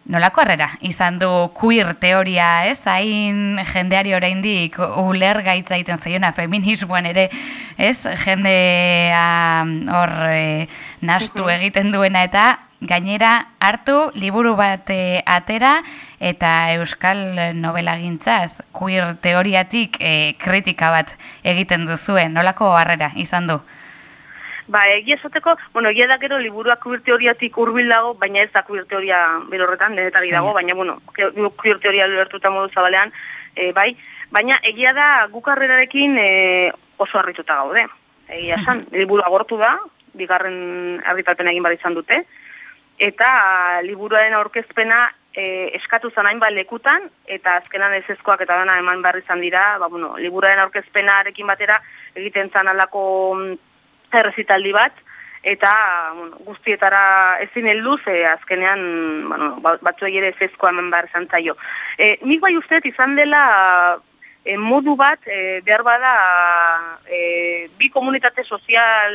Nolako harrera izan du queer teoria, ez? Hain jendeari oraindik uler gaitza egiten zaiona feminismoan ere, ez? Jendea hor e, nastu egiten duena eta gainera hartu liburu bat e, atera eta euskal novelagintzaz queer teoriatik e, kritika bat egiten duzuen. Nolako harrera izan du? Ba, egia esateko, bueno, egia da gero liburuak queer teoriatik hurbil dago, baina ez da queer teoria berorretan, denetari dago, baina, bueno, que- queer teoria lertuta modu zabalean, e, bai, baina egia da gukarrerarekin e, oso harrituta gaude. Egia esan, liburu agortu da, bigarren argitalpena egin bar izan dute, eta liburuaren aurkezpena e, eskatu zan hainbat lekutan, eta azkenan ezezkoak eta dana eman behar izan dira, ba, bueno, liburuaren aurkezpenarekin batera egiten zan alako mm, errezitaldi bat, eta bueno, guztietara ezin heldu ze azkenean bueno, ba- batzuei ere ezezkoa hemen behar izan zaio. E, nik bai uste izan dela e, modu bat e, behar bada e, bi komunitate sozial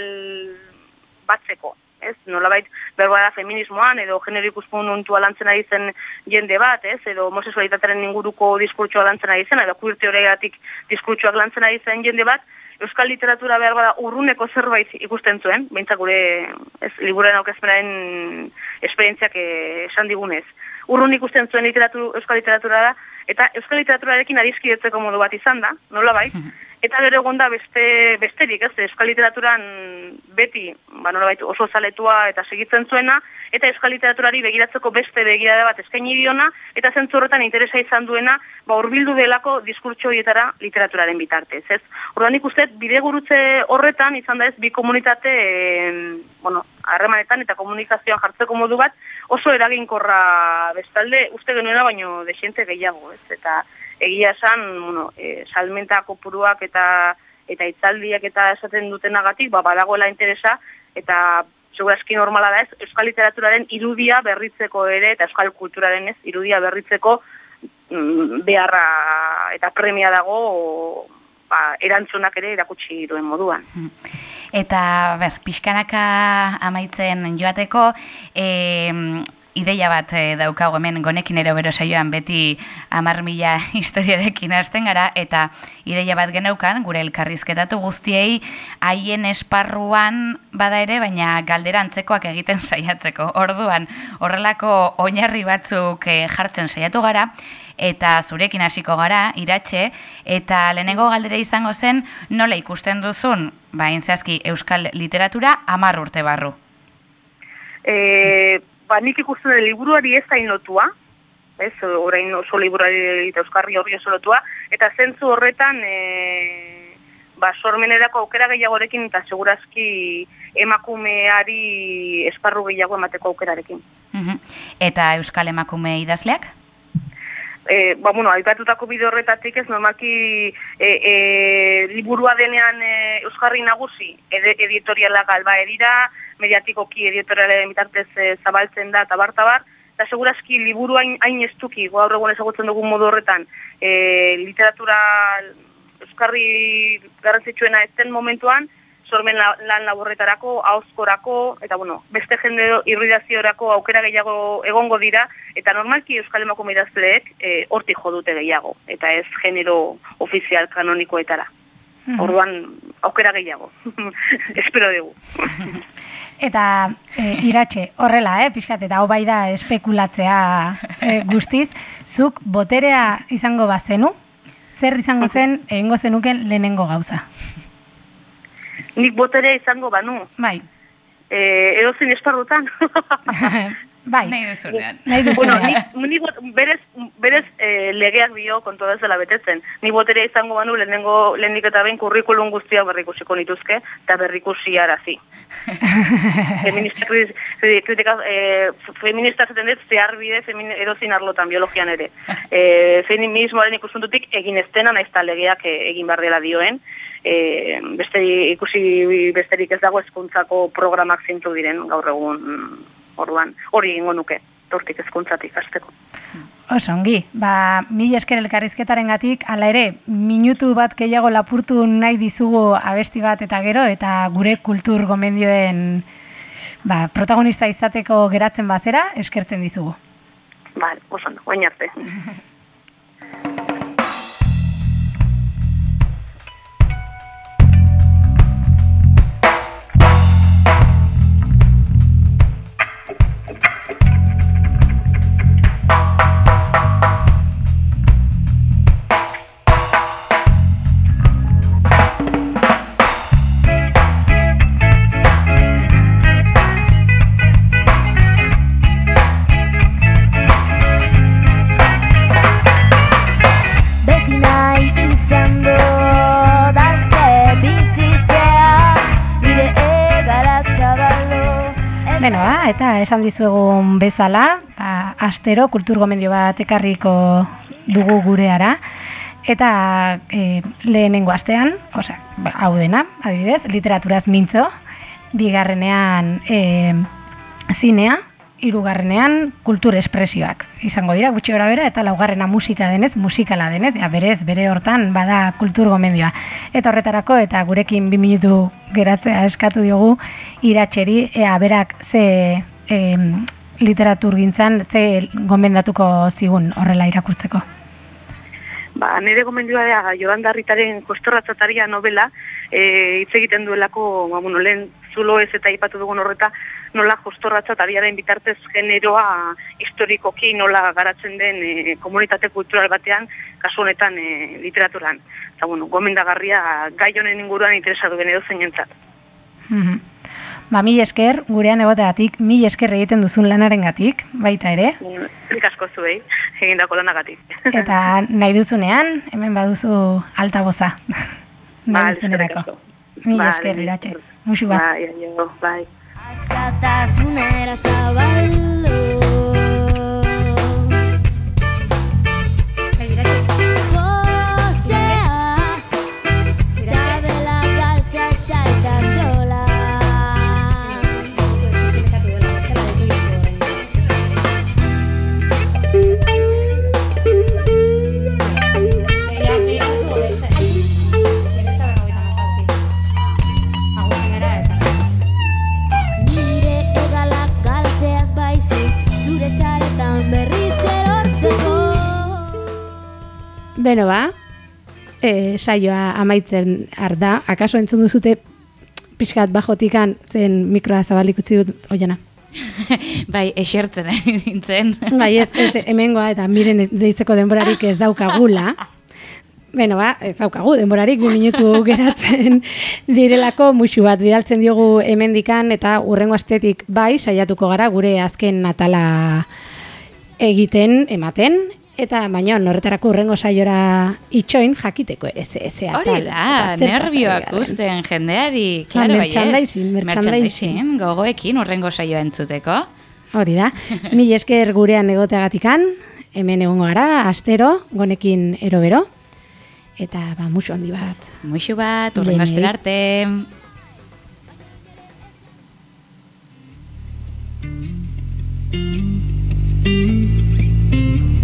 batzeko. Ez, nolabait behar bada feminismoan edo genero ikuspuntua lantzen ari zen jende bat, ez, edo homosexualitatearen inguruko diskurtsoa lantzen ari zen, edo queer teoriatik diskurtsoak lantzen ari zen jende bat, euskal literatura behar bada urruneko zerbait ikusten zuen, behintzak gure ez, liburuaren aukezpenaren esperientziak eh, esan digunez. Urrun ikusten zuen literatu, euskal literatura da, eta euskal literaturarekin adiskidetzeko modu bat izan da, nola bai, eta gero egon da beste, besterik, ez, euskal literaturan beti, ba, nolabait oso zaletua eta segitzen zuena, eta euskal literaturari begiratzeko beste begirada bat eskaini diona, eta zentzu horretan interesa izan duena, ba, urbildu delako diskurtso horietara literaturaren bitartez, ez? Orduan nik uste, bidegurutze horretan izan da ez bi komunitate, em, bueno, harremanetan eta komunikazioan jartzeko modu bat, oso eraginkorra bestalde, uste genuena baino desiente gehiago, ez? Eta egia esan, bueno, e, salmenta kopuruak eta eta itzaldiak eta esaten dutenagatik, ba, badagoela interesa, eta segurazki normala da ez, euskal literaturaren irudia berritzeko ere, eta euskal kulturaren ez, irudia berritzeko mm, beharra eta premia dago ba, erantzunak ere erakutsi duen moduan. Eta, ber, pixkanaka amaitzen joateko, e, ideia bat e, daukagu hemen gonekin ere bero saioan beti amar mila (laughs) historiarekin hasten gara, eta ideia bat geneukan, gure elkarrizketatu guztiei, haien esparruan bada ere, baina galdera antzekoak egiten (laughs) saiatzeko. Orduan, horrelako oinarri batzuk e, jartzen saiatu gara, eta zurekin hasiko gara, iratxe, eta lehenengo galdera izango zen, nola ikusten duzun, ba, zehazki, euskal literatura amar urte barru. E, ba, nik ikusten liburuari ez hain lotua, ez, orain oso liburuari eta euskarri hori oso lotua, eta zentzu horretan, e, ba, sormenerako aukera gehiagorekin eta segurazki emakumeari esparru gehiago emateko aukerarekin. Mhm. Eta euskal emakume idazleak? e, ba, bueno, aipatutako bide horretatik ez normalki e, e, liburua denean e, Euskarri nagusi ed editorialak alba edira, mediatikoki editorialen bitartez e, zabaltzen da eta bar, eta segurazki liburu hain, hain estuki, gaur egun ezagutzen dugun modu horretan, e, literatura Euskarri garrantzitsuena ez den momentuan, sormen la- lan laburretarako, ahozkorako, eta bueno, beste jende irridaziorako aukera gehiago egongo dira, eta normalki Euskal Emakume idazleek e, hortik jo dute gehiago, eta ez genero ofizial kanonikoetara. Orduan, aukera gehiago. (laughs) Espero dugu. (laughs) Eta e, iratxe, horrela, eh, pixkat, eta hau bai da espekulatzea e, guztiz, zuk boterea izango bazenu, zer izango zen egingo zenuken lehenengo gauza. Nik boterea izango banu. Bai, E, edozein esparrutan. (laughs) bai, Nahi duzunean. nahi bueno, duzunean. nik, nik bot- berez, berez eh, legeak dio kontu ez dela betetzen. Ni boterea izango banu lehenengo lehenik eta behin kurrikulum guztiak berrikusiko nituzke eta berrikusi arazi. (laughs) feminista kri- kri- kritika, eh, feminista zaten dut zehar bide femin, edozin arlotan biologian ere. (laughs) Eh, feminismoaren ikuspuntutik egin ez dena naiz eta legeak eh, egin behar dela dioen. E, beste ikusi besterik ez dago hezkuntzako programak zeintu diren gaur egun mm, orduan hori egingo nuke tortik hezkuntzatik hasteko. Oso ongi, ba, mila esker elkarrizketaren gatik, ala ere, minutu bat gehiago lapurtu nahi dizugu abesti bat eta gero, eta gure kultur gomendioen ba, protagonista izateko geratzen bazera, eskertzen dizugu. Vale, oso ondo, oin arte. (laughs) eta esan dizuegun bezala, ba, astero kulturgomendio bat ekarriko dugu gureara, eta e, lehenengo astean, osea, ba, hau dena, adibidez, literaturaz mintzo, bigarrenean e, zinea, hirugarrenean kultur espresioak izango dira gutxi gora bera eta laugarrena musika denez, musikala denez, ja, berez, bere hortan bada kultur gomendioa. Eta horretarako eta gurekin bi minutu geratzea eskatu diogu iratxeri, ea berak ze em, literatur gintzan, ze gomendatuko zigun horrela irakurtzeko. Ba, nire gomendioa da Jolanda Ritaren kostorratzataria novela, e, hitz egiten duelako, ba, bueno, lehen zulo ez eta ipatu dugun horreta, nola jostorratzatariaren bitartez generoa historikoki nola garatzen den e, komunitate kultural batean, kasu honetan e, literaturan. Eta, bueno, gomendagarria gai honen inguruan interesatu duen edo zeinentzat. Mhm. Ba, mil esker, gurean egoteagatik, mil esker egiten duzun lanarengatik, baita ere. Zik asko zuei, egindako lanagatik. Eta nahi duzunean, hemen baduzu altaboza. (laughs) nahi Vale, duzunerako. Mil Vale, esker, iratxe. Musu bat. Bai, bai. Askatasunera zabaldu Beno ba, e, saioa amaitzen arda, akaso entzun duzute pixkat bajotikan zen mikroa zabalik utzi dut oiana. (laughs) bai, esertzen ari nintzen. (laughs) Bai, ez, ez, hemengoa eta miren deitzeko denborarik ez daukagula. Beno ba, ez daukagu, denborarik bi minutu (laughs) geratzen direlako musu bat bidaltzen diogu hemendikan eta urrengo astetik bai saiatuko gara gure azken natala egiten, ematen, eta baina horretarako urrengo saiora itxoin jakiteko ere ze, ze atal. Hori da, nervioak usten jendeari. Ah, Claro, baietz. merchandising, merchandising. Gogoekin urrengo saioa entzuteko. Hori da. (laughs) Mil esker gurean egoteagatikan, hemen egongo gara, astero, gonekin erobero. Eta ba, musu handi bat. Muixu bat, urrengo Denei. astera arte.